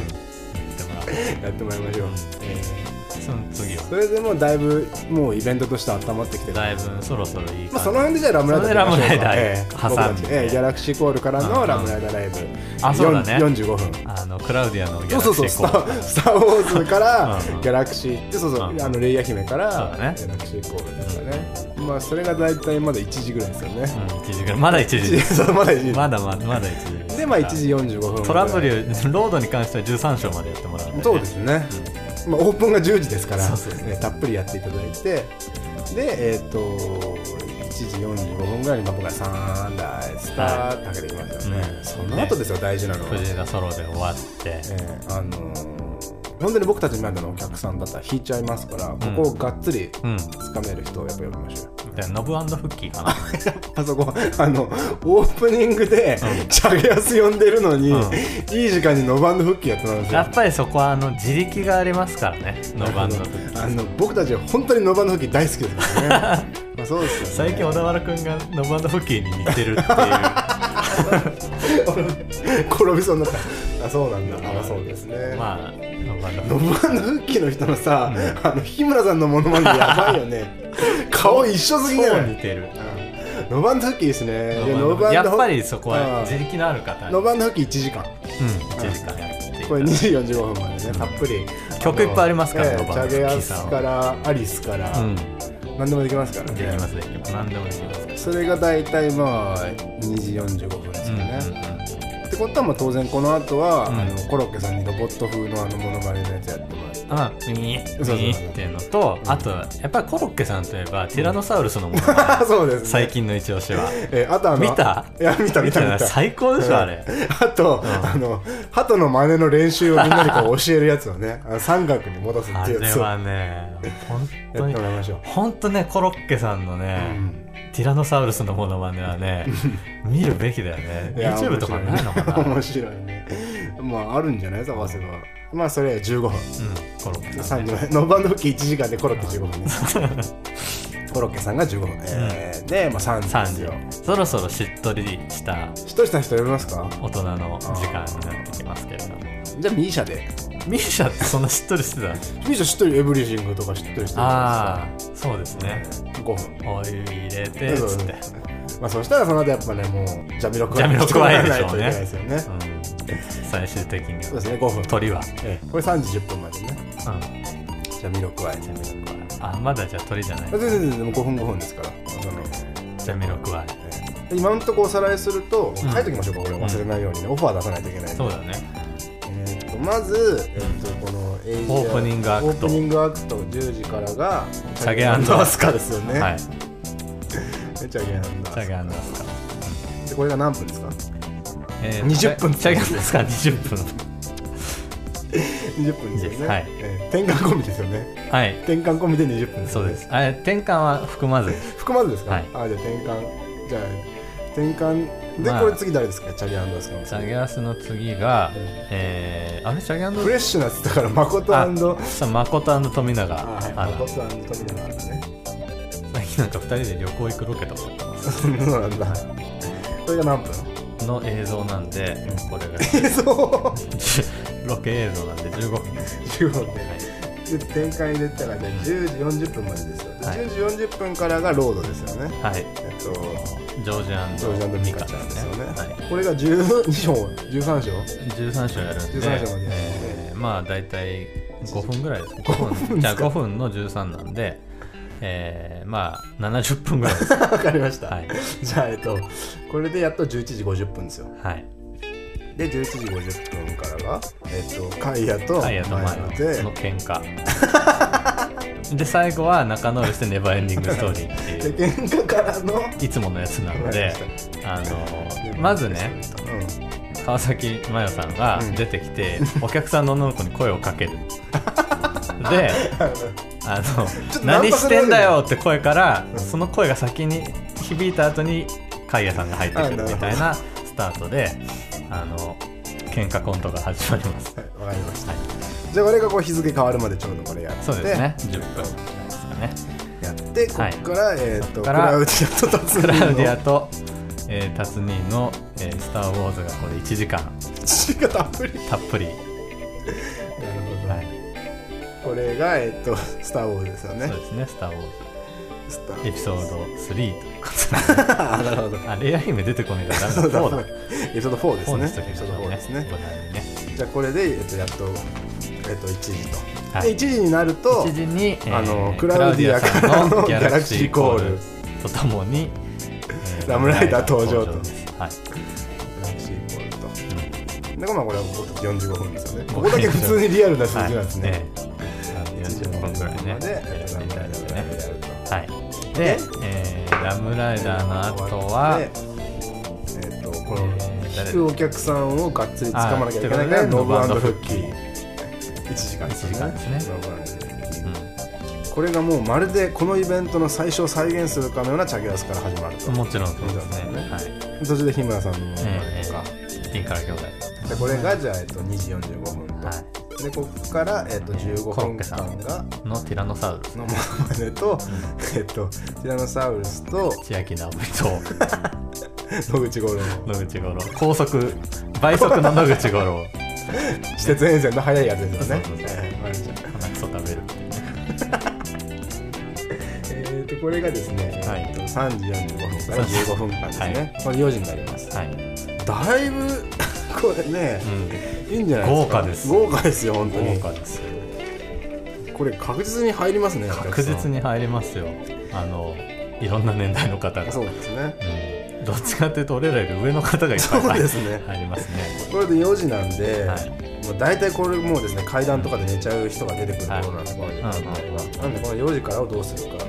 [SPEAKER 2] てもらって
[SPEAKER 1] やってもらいましょう
[SPEAKER 2] その次は。
[SPEAKER 1] それでもうだいぶもうイベントとして温まってきてる。
[SPEAKER 2] だいぶそろそろいい
[SPEAKER 1] まあ、その辺でじゃあラムライダ
[SPEAKER 2] ラムライダー
[SPEAKER 1] ええ
[SPEAKER 2] 挟んで。
[SPEAKER 1] ええギャラクシーコールからのラムライダーライブ。
[SPEAKER 2] あそうだね。
[SPEAKER 1] よん45分。
[SPEAKER 2] あのクラウディアのギャ
[SPEAKER 1] そう
[SPEAKER 2] ラクシ
[SPEAKER 1] そうそうスタ
[SPEAKER 2] ーコー
[SPEAKER 1] ースター・ウォーズからギャラクシーそうそう
[SPEAKER 2] うん。
[SPEAKER 1] あのレイヤ姫からギャラクシーコールですかね。まあそれが大体まだ1時ぐらいですよね。
[SPEAKER 2] うん、1時ぐらい。まだ1 (laughs) 時。
[SPEAKER 1] まだ1時。
[SPEAKER 2] まだまだまだ1時。
[SPEAKER 1] でまあ1時45分
[SPEAKER 2] トラブルロードに関しては13章までやってもらう
[SPEAKER 1] そうですね、まあ、オープンが10時ですからねたっぷりやっていただいて。でえっ、と1時45分ぐらいにまあ僕がサンライスターってかけてきますよね、
[SPEAKER 2] うん。
[SPEAKER 1] その後ですよ、大事なのは、
[SPEAKER 2] 藤枝ソロで終わって。
[SPEAKER 1] ええあのー本当に僕たちまでのお客さんだったら引いちゃいますから、ここをがっつり
[SPEAKER 2] うん。
[SPEAKER 1] つかめる人をやっぱ呼びましょうよ
[SPEAKER 2] でノブフッキーかな。(laughs)
[SPEAKER 1] あそこあのオープニングで、チャゲアス呼んでるのに、
[SPEAKER 2] うん。
[SPEAKER 1] いい時間にノバンド復帰やってもらうんですよ。
[SPEAKER 2] やっぱりそこはあの自力がありますからねノブフッキー。
[SPEAKER 1] あの僕たちは本当にノバンド復帰大好きですからね。(laughs) まあそうですよね。
[SPEAKER 2] 最近小田原君がノブフッキーに似てるっていう。(laughs)
[SPEAKER 1] 転びそうになったあそうなんだ。あそうですね、
[SPEAKER 2] まあノブフッキ
[SPEAKER 1] ノブバンド復帰の人のさ、あの日村さんのモノマネやばいよね。(laughs) 顔一緒すぎない？
[SPEAKER 2] 似てる。
[SPEAKER 1] ノバンド復帰ですね。でノバンド
[SPEAKER 2] やっぱりそこは
[SPEAKER 1] うん
[SPEAKER 2] 自力のある方。に
[SPEAKER 1] ノバンド復帰1時間。
[SPEAKER 2] うん1時間やって
[SPEAKER 1] これ2時45分までねたっぷり。
[SPEAKER 2] 曲いっぱいありますから
[SPEAKER 1] ええ
[SPEAKER 2] ノバンド
[SPEAKER 1] チャゲアスからアリスから、
[SPEAKER 2] うん。
[SPEAKER 1] 何でもできますからね。
[SPEAKER 2] できますできます。何でもできます
[SPEAKER 1] それが大体まあ2時45分ですよね、ってことはまあ当然この後は、
[SPEAKER 2] うん。
[SPEAKER 1] あのコロッケさんにロボット風のあのモノマネのやつやってもらって。
[SPEAKER 2] あミーミーっていうのとあとやっぱりコロッケさんといえばティラノサウルスのものまね (laughs)
[SPEAKER 1] そうです、ね、
[SPEAKER 2] 最近の一押しは。
[SPEAKER 1] えあとあの
[SPEAKER 2] 見た？
[SPEAKER 1] いや見た見た見た。
[SPEAKER 2] 最高でしょあれ。
[SPEAKER 1] あと、
[SPEAKER 2] ん。
[SPEAKER 1] あの鳩の真似の練習をみんなにこう教えるやつをね (laughs) 三角に戻すっ
[SPEAKER 2] あれ
[SPEAKER 1] ていうやつを。や
[SPEAKER 2] はね本当に (laughs) 本当ねコロッケさんのね、
[SPEAKER 1] うん
[SPEAKER 2] ティラノサウルスのモノマネはね (laughs) 見るべきだよね。YouTube とかないのかな、うん、(laughs)
[SPEAKER 1] 面白いね。まああるんじゃない？探せばまあそれ15分。
[SPEAKER 2] コロッケさん、
[SPEAKER 1] 3
[SPEAKER 2] ね、
[SPEAKER 1] 時ノーバンド復帰1時間でコロッケ (laughs) 15分。ですコロッケさんが15分、えーで、まあ、3時。
[SPEAKER 2] 3
[SPEAKER 1] ですよ
[SPEAKER 2] 時そろそろしっとりした
[SPEAKER 1] 一人した人呼びますか？
[SPEAKER 2] 大人の時間になってきますけれども
[SPEAKER 1] じゃあミーシャで。
[SPEAKER 2] ミーシャってそんなしっとりしてた
[SPEAKER 1] ミーシャ知ってるエブリシングとか知ってる人
[SPEAKER 2] ああそうですね。
[SPEAKER 1] 5分。
[SPEAKER 2] お湯入れて
[SPEAKER 1] そうそう
[SPEAKER 2] つって。
[SPEAKER 1] まあそしたらその後やっぱねもうジャミロク
[SPEAKER 2] Jamiroquai でしょうね
[SPEAKER 1] ないといけないですよね。
[SPEAKER 2] うん、最終的に
[SPEAKER 1] そうですね5分。
[SPEAKER 2] 鳥は、
[SPEAKER 1] ええ。これ3時10分までね。
[SPEAKER 2] うん、 Jamiroquai Jamiroquai あまだじゃあ鳥じゃない。
[SPEAKER 1] 全然全然でも5分5分ですから。
[SPEAKER 2] Jamiroquai
[SPEAKER 1] え。え今のところおさらいすると
[SPEAKER 2] ん。
[SPEAKER 1] 書いときましょうかこれ忘れないようにね。オファー出さないといけない
[SPEAKER 2] そうだね。
[SPEAKER 1] えーとまず、えー、とこのエイジア
[SPEAKER 2] オープニングアクト。
[SPEAKER 1] オープニングアクト10時からが
[SPEAKER 2] チャゲア
[SPEAKER 1] スカですよね、
[SPEAKER 2] はい。
[SPEAKER 1] チャゲアンダ
[SPEAKER 2] チャゲ
[SPEAKER 1] ー
[SPEAKER 2] アンダースカ。
[SPEAKER 1] スカでこれが何分ですか？
[SPEAKER 2] え
[SPEAKER 1] 20分。
[SPEAKER 2] チャゲアンダースカ20分。
[SPEAKER 1] 20分ですよね、
[SPEAKER 2] はい。
[SPEAKER 1] えー転換込みですよね。
[SPEAKER 2] はい。
[SPEAKER 1] 転換込みで20分ですよね。
[SPEAKER 2] そうです。あれ転換は含まず
[SPEAKER 1] 含まずですか、
[SPEAKER 2] はい。
[SPEAKER 1] あじゃあ転換。じゃあ転換で、
[SPEAKER 2] まあ。
[SPEAKER 1] これ次誰ですか？チャゲアンダースカの
[SPEAKER 2] チャゲアスの次が、えー、あれ？チャゲアンダ
[SPEAKER 1] フレッシュなやつだから誠
[SPEAKER 2] あ
[SPEAKER 1] 誠
[SPEAKER 2] さ誠富永。
[SPEAKER 1] あはい
[SPEAKER 2] あの
[SPEAKER 1] 誠富永あったね。
[SPEAKER 2] 最近なんか2人で旅行行くロケとかやってます。(laughs)
[SPEAKER 1] そうなんだ。これが何分？
[SPEAKER 2] の映像なんで、これが。
[SPEAKER 1] 映像？(laughs)
[SPEAKER 2] ロケ映像なんで15分。
[SPEAKER 1] 15分。で、で転換入れたらね10時40分までですよ、で
[SPEAKER 2] はい。
[SPEAKER 1] 10時40分からがロードですよね。
[SPEAKER 2] はい。
[SPEAKER 1] えっと
[SPEAKER 2] ジョージアン
[SPEAKER 1] ジョージアンド
[SPEAKER 2] ドミカ
[SPEAKER 1] ちゃんですよね、
[SPEAKER 2] はい、
[SPEAKER 1] これが12章13章
[SPEAKER 2] ？13章やるんで。
[SPEAKER 1] 13章までやる
[SPEAKER 2] えーまあ大体5分ぐらいです5
[SPEAKER 1] 5分
[SPEAKER 2] 分。じゃあ5分の13なんで、えー、まあ70分ぐらいです。(laughs)
[SPEAKER 1] わかりました、
[SPEAKER 2] はい。
[SPEAKER 1] じゃあえっとこれでやっと11時50分ですよ。
[SPEAKER 2] はい
[SPEAKER 1] で11時50分からがえっとカイヤと
[SPEAKER 2] タイヤとマ
[SPEAKER 1] マ
[SPEAKER 2] ヨ
[SPEAKER 1] ヨで
[SPEAKER 2] の喧嘩。(laughs) で最後は仲直りしてネバーエンディングストーリーって
[SPEAKER 1] で
[SPEAKER 2] いう。(laughs)
[SPEAKER 1] 喧嘩からの
[SPEAKER 2] いつものやつなのであのまずね
[SPEAKER 1] う
[SPEAKER 2] 川崎麻世さんが出てきて、お客さんの女の子に声をかける。(laughs) であの何してんだよって声から、
[SPEAKER 1] うん。
[SPEAKER 2] その声が先に響いた後にカイヤさんが入ってくるみたいなスタートであの喧嘩コントが始まります。
[SPEAKER 1] んはいわかりました。
[SPEAKER 2] はい。
[SPEAKER 1] じゃあ俺がこう日付変わるまでちょうどこれやって
[SPEAKER 2] そうですね。10分ですかね。
[SPEAKER 1] やってこ
[SPEAKER 2] はい。
[SPEAKER 1] っから、えっ、とクラウディアとタツ
[SPEAKER 2] クラウディア
[SPEAKER 1] ア
[SPEAKER 2] と、えータツニーの、えースター・ウォーズ」がこれ1時間。
[SPEAKER 1] 血がたっぷり。なる
[SPEAKER 2] たっぷり、
[SPEAKER 1] ほど、
[SPEAKER 2] はい、
[SPEAKER 1] これがえっ、とスター・ウォーズですよね。
[SPEAKER 2] そうですね「スター・ウォーズ」エピソード3ということ (laughs)
[SPEAKER 1] あなるほど。
[SPEAKER 2] であレア姫出てこないからダメだ。(laughs)
[SPEAKER 1] そうだ
[SPEAKER 2] 4だ
[SPEAKER 1] エピソード4です
[SPEAKER 2] 4
[SPEAKER 1] ねエピソード4
[SPEAKER 2] ましょうね。
[SPEAKER 1] ですね
[SPEAKER 2] ね。
[SPEAKER 1] じゃあこれで、えっと、やっと、えっと、1時と、
[SPEAKER 2] はい。
[SPEAKER 1] で1時になると
[SPEAKER 2] 1時に、
[SPEAKER 1] あの
[SPEAKER 2] ー
[SPEAKER 1] クラウディアからの
[SPEAKER 2] ギャラクシーコール。とともに、え
[SPEAKER 1] ラムライダー登場と。
[SPEAKER 2] はい、
[SPEAKER 1] ラクシーコールと。
[SPEAKER 2] うん。
[SPEAKER 1] でまあこれは45分ですよねここだけ普通にリアルな数字なんですね、
[SPEAKER 2] はい。ええ40分ぐらいね。
[SPEAKER 1] えっと、ラムライダー
[SPEAKER 2] はい。で、えーラムライダーの後は
[SPEAKER 1] でえっとこの引くお客さんをがっつり掴まなきゃいけないからノブフ
[SPEAKER 2] フ
[SPEAKER 1] ッキー。1時間です
[SPEAKER 2] ね。
[SPEAKER 1] これがもうまるでこのイベントの最初を再現するかのようなチャゲアスから始まると。
[SPEAKER 2] ん、もちろんそうですね。
[SPEAKER 1] ね
[SPEAKER 2] はい。
[SPEAKER 1] 途中で日村さんのものとか、
[SPEAKER 2] ー、ティンカラ兄弟
[SPEAKER 1] でこれがじゃあ、えっと、2時45分と、
[SPEAKER 2] は
[SPEAKER 1] でここから、えっと、15分間が
[SPEAKER 2] いのティラノサウルス。
[SPEAKER 1] のモノマネと、えっと、ティラノサウルスと
[SPEAKER 2] 千秋直美と。(laughs)
[SPEAKER 1] 野口五郎。の
[SPEAKER 2] 野口五郎。高速倍速の野口五郎。
[SPEAKER 1] 施設沿線の速いやつですよね。
[SPEAKER 2] 鼻くそ食べる
[SPEAKER 1] えー、とこれがですね、
[SPEAKER 2] はい。
[SPEAKER 1] えーと3時45分から15分間ですね、これ4時になります。
[SPEAKER 2] はい、
[SPEAKER 1] だいぶこれ。ね、いいんじゃないですか。
[SPEAKER 2] 豪華です。
[SPEAKER 1] 豪華ですよ本当
[SPEAKER 2] うん、
[SPEAKER 1] に。
[SPEAKER 2] 豪華です。よ
[SPEAKER 1] これ確実に入りますね
[SPEAKER 2] 確実に入りますよ。あのいろんな年代の方が。
[SPEAKER 1] そうですね。
[SPEAKER 2] うん、どっちかっていうと俺らより上の方がいっぱい入
[SPEAKER 1] ですね。
[SPEAKER 2] 入りますね。
[SPEAKER 1] これで4時なんで、
[SPEAKER 2] はい。
[SPEAKER 1] もう大体これもうですね階段とかで寝ちゃう人が出てくるところなんで、この時間帯はなんでこの4時からをどうするか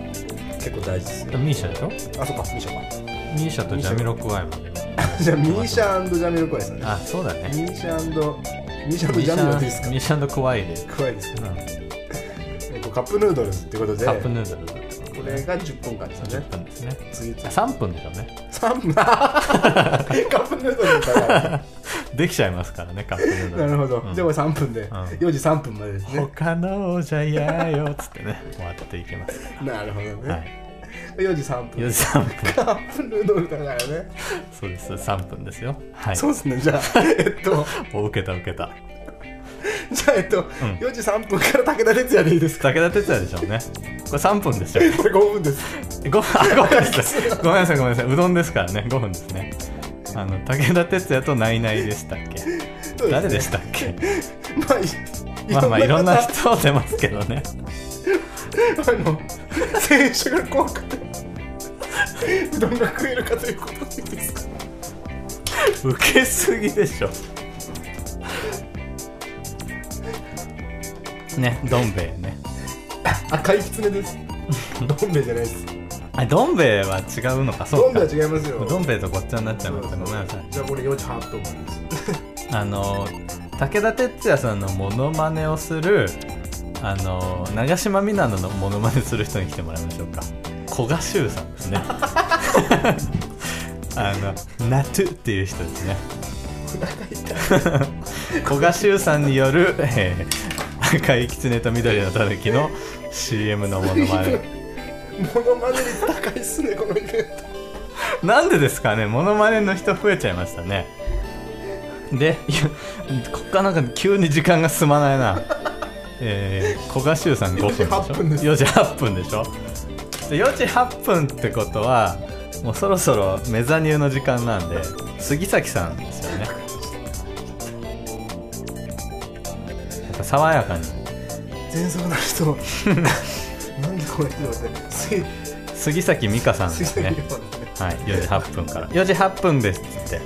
[SPEAKER 1] 結構大事ですよ
[SPEAKER 2] ミーシャでしょ？
[SPEAKER 1] あそっかミーシャか。
[SPEAKER 2] ミーシャとジャミロクワイも (laughs)
[SPEAKER 1] じゃあミーシャジャミロクワイですね。
[SPEAKER 2] あそうだね。
[SPEAKER 1] ミーシャミーシャとジャミロでいいですか？
[SPEAKER 2] ャミーシャクワイで、
[SPEAKER 1] クワイです
[SPEAKER 2] うん、
[SPEAKER 1] えっとカップヌードルってことで
[SPEAKER 2] カップヌードル
[SPEAKER 1] これが10分間ですよね。
[SPEAKER 2] 10分ですね。
[SPEAKER 1] 次々
[SPEAKER 2] 3分でしょうね。
[SPEAKER 1] 3分。(laughs) カップヌードルだから。
[SPEAKER 2] できちゃいますからねカップヌードル。
[SPEAKER 1] なるほど、
[SPEAKER 2] うん。
[SPEAKER 1] じゃあこれ3分で、4時3分までですね。
[SPEAKER 2] 他の王者やよっつってね終わっていきます
[SPEAKER 1] なるほどね、
[SPEAKER 2] はい
[SPEAKER 1] 4時3分。
[SPEAKER 2] 4時3分。
[SPEAKER 1] カップヌードルだからね。
[SPEAKER 2] そうです。3分ですよ。はい。
[SPEAKER 1] そうですね。じゃあ (laughs) えっと。
[SPEAKER 2] お受けた受けた。
[SPEAKER 1] じゃあえっと、4時3分から武田鉄矢でいいですか？
[SPEAKER 2] 武田鉄矢でしょうね。これ3分ですよ
[SPEAKER 1] これ5分です。
[SPEAKER 2] 5分あ5分ですごめんなさい (laughs) ごめんなさい。うどんですからね。5分ですね。あの武田鉄矢とナイナイでしたっけ？
[SPEAKER 1] ね。
[SPEAKER 2] 誰でしたっけ？
[SPEAKER 1] まあい
[SPEAKER 2] まあまあいろんな
[SPEAKER 1] 方
[SPEAKER 2] 人出ますけどね。(laughs)
[SPEAKER 1] あの選手が怖くて。う (laughs) どんが食えるかということでいいですか。
[SPEAKER 2] 受けすぎでしょ。(laughs) ねどん兵衛ね。
[SPEAKER 1] 赤いきつねです。どん兵衛じゃないです。
[SPEAKER 2] あどん兵衛は違うのか。そ
[SPEAKER 1] ど兵衛
[SPEAKER 2] うんか
[SPEAKER 1] は違いますよ。
[SPEAKER 2] どん兵衛とごっちゃになっちゃいましたごめんなさい。
[SPEAKER 1] じゃあこれ4時8分です。(laughs)
[SPEAKER 2] あの武田鉄矢さんのモノマネをするあの長島みなののモノマネする人に来てもらいましょうか古賀修さんですね。(laughs) あのナトゥっていう人ですね。(laughs) 古賀修さんによる、えー赤い狐と緑のタヌキの CM のモノマネ。
[SPEAKER 1] モノマネ率高いっすねこのイベント。
[SPEAKER 2] なんでですかね？モノマネの人増えちゃいましたね。でこっからなんか急に時間が進まないな。えー、古賀修さん5分でしょ
[SPEAKER 1] ？4時8分です。
[SPEAKER 2] 4時8分でしょ？で4時8分ってことはもうそろそろメザニューの時間なんで杉崎さんですよね。やっぱ爽やかに。
[SPEAKER 1] 前奏の人 (laughs) なんでこれ人って
[SPEAKER 2] 杉崎美香さんですね。はい、4時8分から。4時8分ですって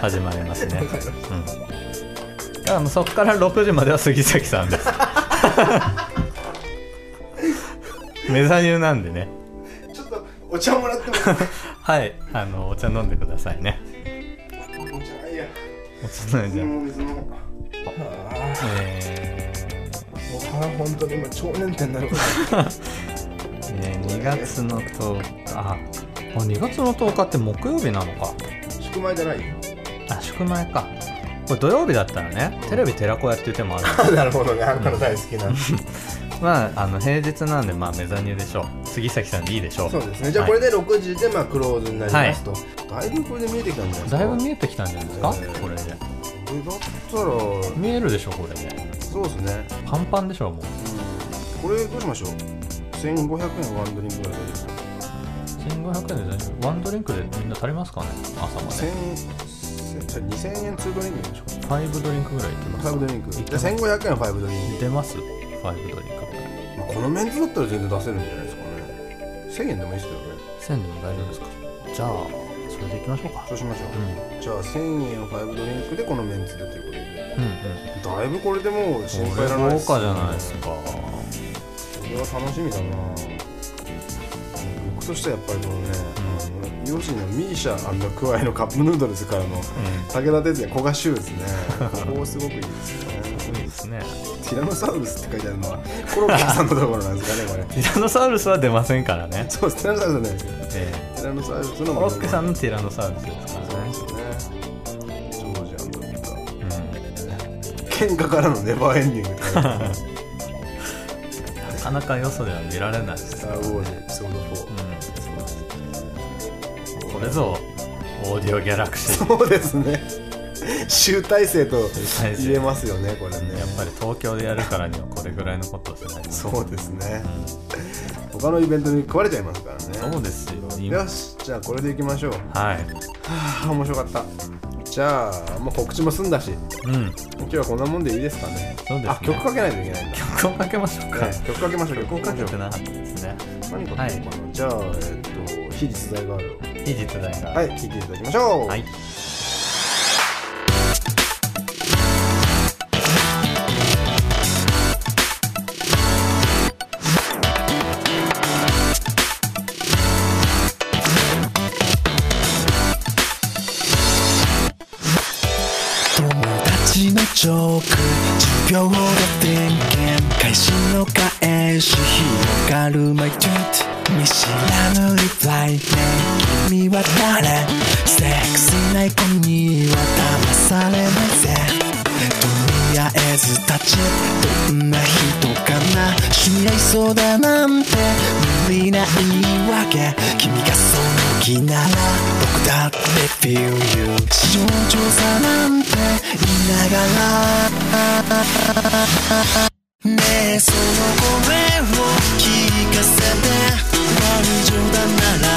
[SPEAKER 2] 始まりますね、うん、だからもうそこから6時までは杉崎さんですメザニューなんでね。
[SPEAKER 1] ちょっとお茶もらっても (laughs)
[SPEAKER 2] はい。あのお茶飲んでくださいね。
[SPEAKER 1] お茶ないや。
[SPEAKER 2] お茶飲んじゃう。
[SPEAKER 1] もう水の
[SPEAKER 2] え
[SPEAKER 1] もう腹本当に今超年点になる。から
[SPEAKER 2] ーえー2月の10日。ああ2月の10日って木曜日なのか。
[SPEAKER 1] 宿前じゃない？よ
[SPEAKER 2] あ祝前か。これ土曜日だったらねテレビ寺子屋っていう手もある。(laughs)
[SPEAKER 1] なるほどね。あんたの大好きな
[SPEAKER 2] まああの平日なんでまあメザニューでしょう。杉崎さんでいいでしょう。
[SPEAKER 1] そうですね。じゃあこれで6時でまあクローズになりますと、だいぶこれで見えてきたんじゃないですか？
[SPEAKER 2] だいぶ見えてきたんじゃないですか、
[SPEAKER 1] えー
[SPEAKER 2] これで。
[SPEAKER 1] だったら。
[SPEAKER 2] 見えるでしょこれで。
[SPEAKER 1] そうですね、
[SPEAKER 2] パンパンでしょもう。
[SPEAKER 1] うん、これどうしましょう？1500円ワンドリンクぐらいでいいですか
[SPEAKER 2] ？1500円で大丈夫？ワンドリンクでみんな足りますかね？朝まで。
[SPEAKER 1] 1000じゃあ2000円2ドリンクでしょ
[SPEAKER 2] 5ドリンクぐらいいきます
[SPEAKER 1] 5ドリンク。じゃあ
[SPEAKER 2] いけます
[SPEAKER 1] 1500円5ドリンク。
[SPEAKER 2] 出ます？5ドリンク
[SPEAKER 1] このメンツだったら全然出せるんじゃないですかね。1000円でもいいですけどね。
[SPEAKER 2] 1000でも大丈夫ですか？じゃあそれでいきましょうか。
[SPEAKER 1] そうしましょう、
[SPEAKER 2] うん。
[SPEAKER 1] じゃあ1000円5ドリンクでこのメンツでということで。
[SPEAKER 2] うんうん
[SPEAKER 1] だいぶこれでもう心配いらない
[SPEAKER 2] 豪華じゃないですか。
[SPEAKER 1] これは楽しみだな。僕としてはやっぱりこのね、あのヨシのミーシャクワイのカップヌードルズからの武田鉄矢古賀シューですね。ここすごくいいですよね
[SPEAKER 2] ですね。
[SPEAKER 1] ティラノサウルスって書いてあるのはコロッケさんのところなんですかねこれ。(laughs)
[SPEAKER 2] ティラノサウルスは出ませんからね、
[SPEAKER 1] そうです。ティラノサウルスじゃないですよ
[SPEAKER 2] え。
[SPEAKER 1] ティラノサウルスの
[SPEAKER 2] ー、コロッケさんのティラノサウルスですからね。
[SPEAKER 1] そうですよね。ジョージアンドピカ
[SPEAKER 2] うん
[SPEAKER 1] 喧嘩からのネバーエンディング。(laughs)
[SPEAKER 2] なかなかよそでは見られないです
[SPEAKER 1] スター・ウォーズ。エピソード4
[SPEAKER 2] うんこれぞオーディオギャラクシー。
[SPEAKER 1] そうですね集大成と言えますよねこれね。
[SPEAKER 2] やっぱり東京でやるからにはこれぐらいのことをしないと
[SPEAKER 1] そうですね。他のイベントに食われちゃいますからね。
[SPEAKER 2] そうですよ。今
[SPEAKER 1] よしじゃあこれでいきましょう。
[SPEAKER 2] はい。
[SPEAKER 1] はあ面白かった。じゃあもう告知も済んだし。
[SPEAKER 2] うん。
[SPEAKER 1] 今日はこんなもんでいいですかね。
[SPEAKER 2] そうですね。
[SPEAKER 1] あ曲かけないといけないんだ、
[SPEAKER 2] 曲をかけましょうか、
[SPEAKER 1] ね曲かけましょう
[SPEAKER 2] 曲をかけて
[SPEAKER 1] な
[SPEAKER 2] なかったですね。
[SPEAKER 1] 何かけようかな、じゃあえっと非実在がある。
[SPEAKER 2] 非実在が
[SPEAKER 1] はい聞いていただきましょう。
[SPEAKER 2] はい
[SPEAKER 4] からねえその声を聞かせて。悪い冗談なら。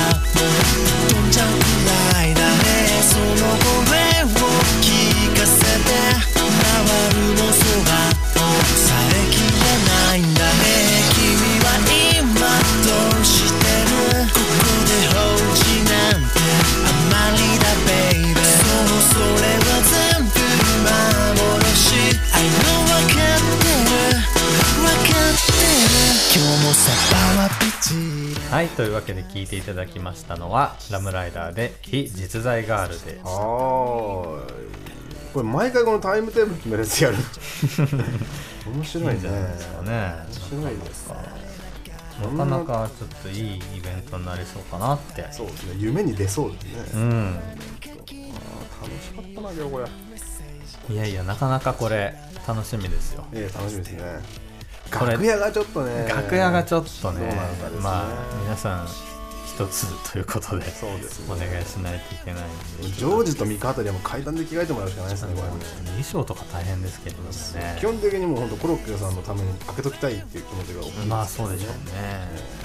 [SPEAKER 2] というわけで聞いていただきましたのはラムライダーで非実在ガールで
[SPEAKER 1] はーい。これ毎回このタイムテーブル決めるやつやる。(laughs) 面白いね。
[SPEAKER 2] いいんじゃないですかね。
[SPEAKER 1] 面白いですか
[SPEAKER 2] なかなかちょっといいイベントになりそうかなって。
[SPEAKER 1] そうですね。夢に出そうですね、
[SPEAKER 2] うん。
[SPEAKER 1] 楽しかったな今日これ。
[SPEAKER 2] いやいやなかなかこれ楽しみですよ。
[SPEAKER 1] ええ楽しみですね楽屋がちょっとね。
[SPEAKER 2] 楽屋がちょっとね
[SPEAKER 1] ね。
[SPEAKER 2] まあ皆さん一つということで
[SPEAKER 1] そうですね。
[SPEAKER 2] お願いしないといけないんで。
[SPEAKER 1] ジョージとミカあたりはもう階段で着替えてもらうしかないですねこれ
[SPEAKER 2] 衣装とか大変ですけどもね。
[SPEAKER 1] 基本的にもう本当コロッケさんのために開けときたいっていう気持ちが大きいです、
[SPEAKER 2] まあそうでしょうね。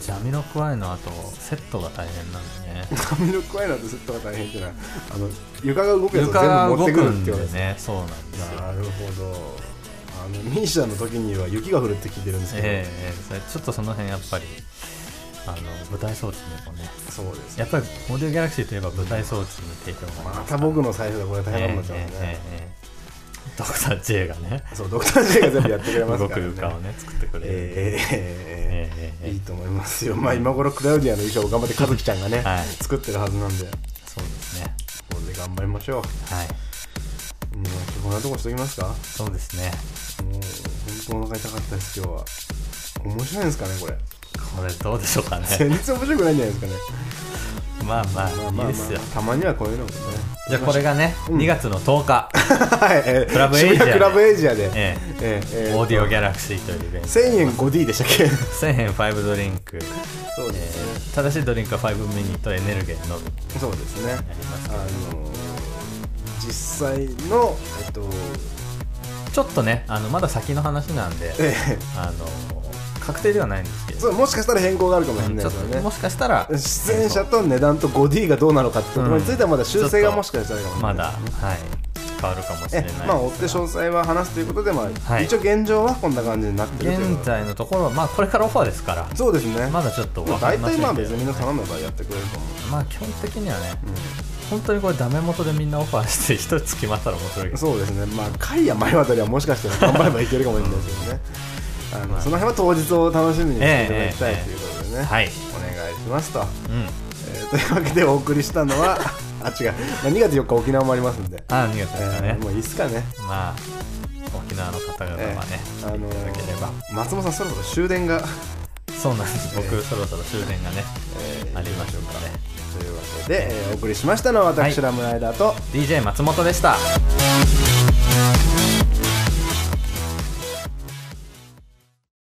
[SPEAKER 2] ジャミロクワイの後セットが大変なんでね。
[SPEAKER 1] 髪の声なんてセットが大変っていうのはあの床が動くやつを全部持ってくるってことですね。
[SPEAKER 2] ね。そうなんですよ。
[SPEAKER 1] なるほどあのミーシャの時には雪が降るって聞いてるんですけど、
[SPEAKER 2] ええええ、ちょっとその辺やっぱりあの舞台装置もね。
[SPEAKER 1] そうです、ね、
[SPEAKER 2] やっぱりモデルギャラクシーといえば舞台装置に提供がま
[SPEAKER 1] た僕の財布でこれ大変なことになっちゃうね、
[SPEAKER 2] えドクター J がね。
[SPEAKER 1] そうドクター J が全部やってくれますからね。
[SPEAKER 2] 動く床をね作ってくれる、
[SPEAKER 1] えー、えー、え
[SPEAKER 2] ー、え
[SPEAKER 1] ー、いいと思いますよ、まあ、今頃クラウディアの衣装を頑張って和樹ちゃんがね、
[SPEAKER 2] はい、
[SPEAKER 1] 作ってるはずなんで。
[SPEAKER 2] そうですね。
[SPEAKER 1] これで頑張りましょう。
[SPEAKER 2] はい。
[SPEAKER 1] うこんなとこしときますか？も
[SPEAKER 2] そうですね。
[SPEAKER 1] う本当お腹痛かったです今日は。面白いんですかねこれ？
[SPEAKER 2] これどうでしょうかね。
[SPEAKER 1] 全然面白くないんじゃないですかね？
[SPEAKER 2] まあまあ、
[SPEAKER 1] まあまあ
[SPEAKER 2] いいですよ。
[SPEAKER 1] まあたまにはこういうのもね。
[SPEAKER 2] じゃあこれがね、
[SPEAKER 1] うん。
[SPEAKER 2] 2月の10日、クラブエイジア (laughs)
[SPEAKER 1] クラブエイジアで、
[SPEAKER 2] ええ。
[SPEAKER 1] ええええ。
[SPEAKER 2] オーディオギャラクシーというイベント。
[SPEAKER 1] 1000円 5D でしたっけ
[SPEAKER 2] ？1000円5ドリンク、
[SPEAKER 1] そう
[SPEAKER 2] え
[SPEAKER 1] ですね、
[SPEAKER 2] ー正しいドリンクは5ミニとエネルギーのみ。
[SPEAKER 1] そうですね。
[SPEAKER 2] なります
[SPEAKER 1] あの実際のえっと
[SPEAKER 2] ちょっとねあのまだ先の話なんで
[SPEAKER 1] ええ。
[SPEAKER 2] あの確定ではないんですけど。
[SPEAKER 1] そうもしかしたら変更があるかもしれないですよね。
[SPEAKER 2] ともしかしたら
[SPEAKER 1] 出演者と値段と 5D がどうなのかってところについてはまだ修正がもしかしたらあるかもしれ
[SPEAKER 2] まだはい変わるかもしれ
[SPEAKER 1] え
[SPEAKER 2] ない。
[SPEAKER 1] まあ追って詳細は話すということで、まあ
[SPEAKER 2] はい。
[SPEAKER 1] 一応現状はこんな感じになってる
[SPEAKER 2] 現在のところはまあこれからオファーですから。
[SPEAKER 1] そうですね。
[SPEAKER 2] まだちょっと分かりませんけど。
[SPEAKER 1] 体まあ別にみんな頼めばやってくれると思う、
[SPEAKER 2] まあ基本的にはね
[SPEAKER 1] うん
[SPEAKER 2] 本当にこれダメ元でみんなオファーして一つ決まったら面白いけど。
[SPEAKER 1] そうですね、まあ、回や前渡りはもしかしたら頑張ればいけるかもしれないですけどね、あのその辺は当日を楽しみにしていただきたい
[SPEAKER 2] ええ
[SPEAKER 1] ということでね、
[SPEAKER 2] はい。
[SPEAKER 1] お願いしますと、
[SPEAKER 2] うん。
[SPEAKER 1] えーというわけでお送りしたのは、(laughs) あ違う、まあ、2月4日、沖縄もありますんで、
[SPEAKER 2] あ2月ですかね。
[SPEAKER 1] えーもういいっすかね、
[SPEAKER 2] まあ沖縄の方々はね
[SPEAKER 1] あの
[SPEAKER 2] いただければ。
[SPEAKER 1] 松本さん、そろそろ終電が、
[SPEAKER 2] そうなんです。(laughs) 僕そろそろ終電がね
[SPEAKER 1] えー。
[SPEAKER 2] ありましょうかね
[SPEAKER 1] というわけで、えーお送りしましたのは私、
[SPEAKER 2] はい。
[SPEAKER 1] ラムライダーと、
[SPEAKER 2] DJ 松本でした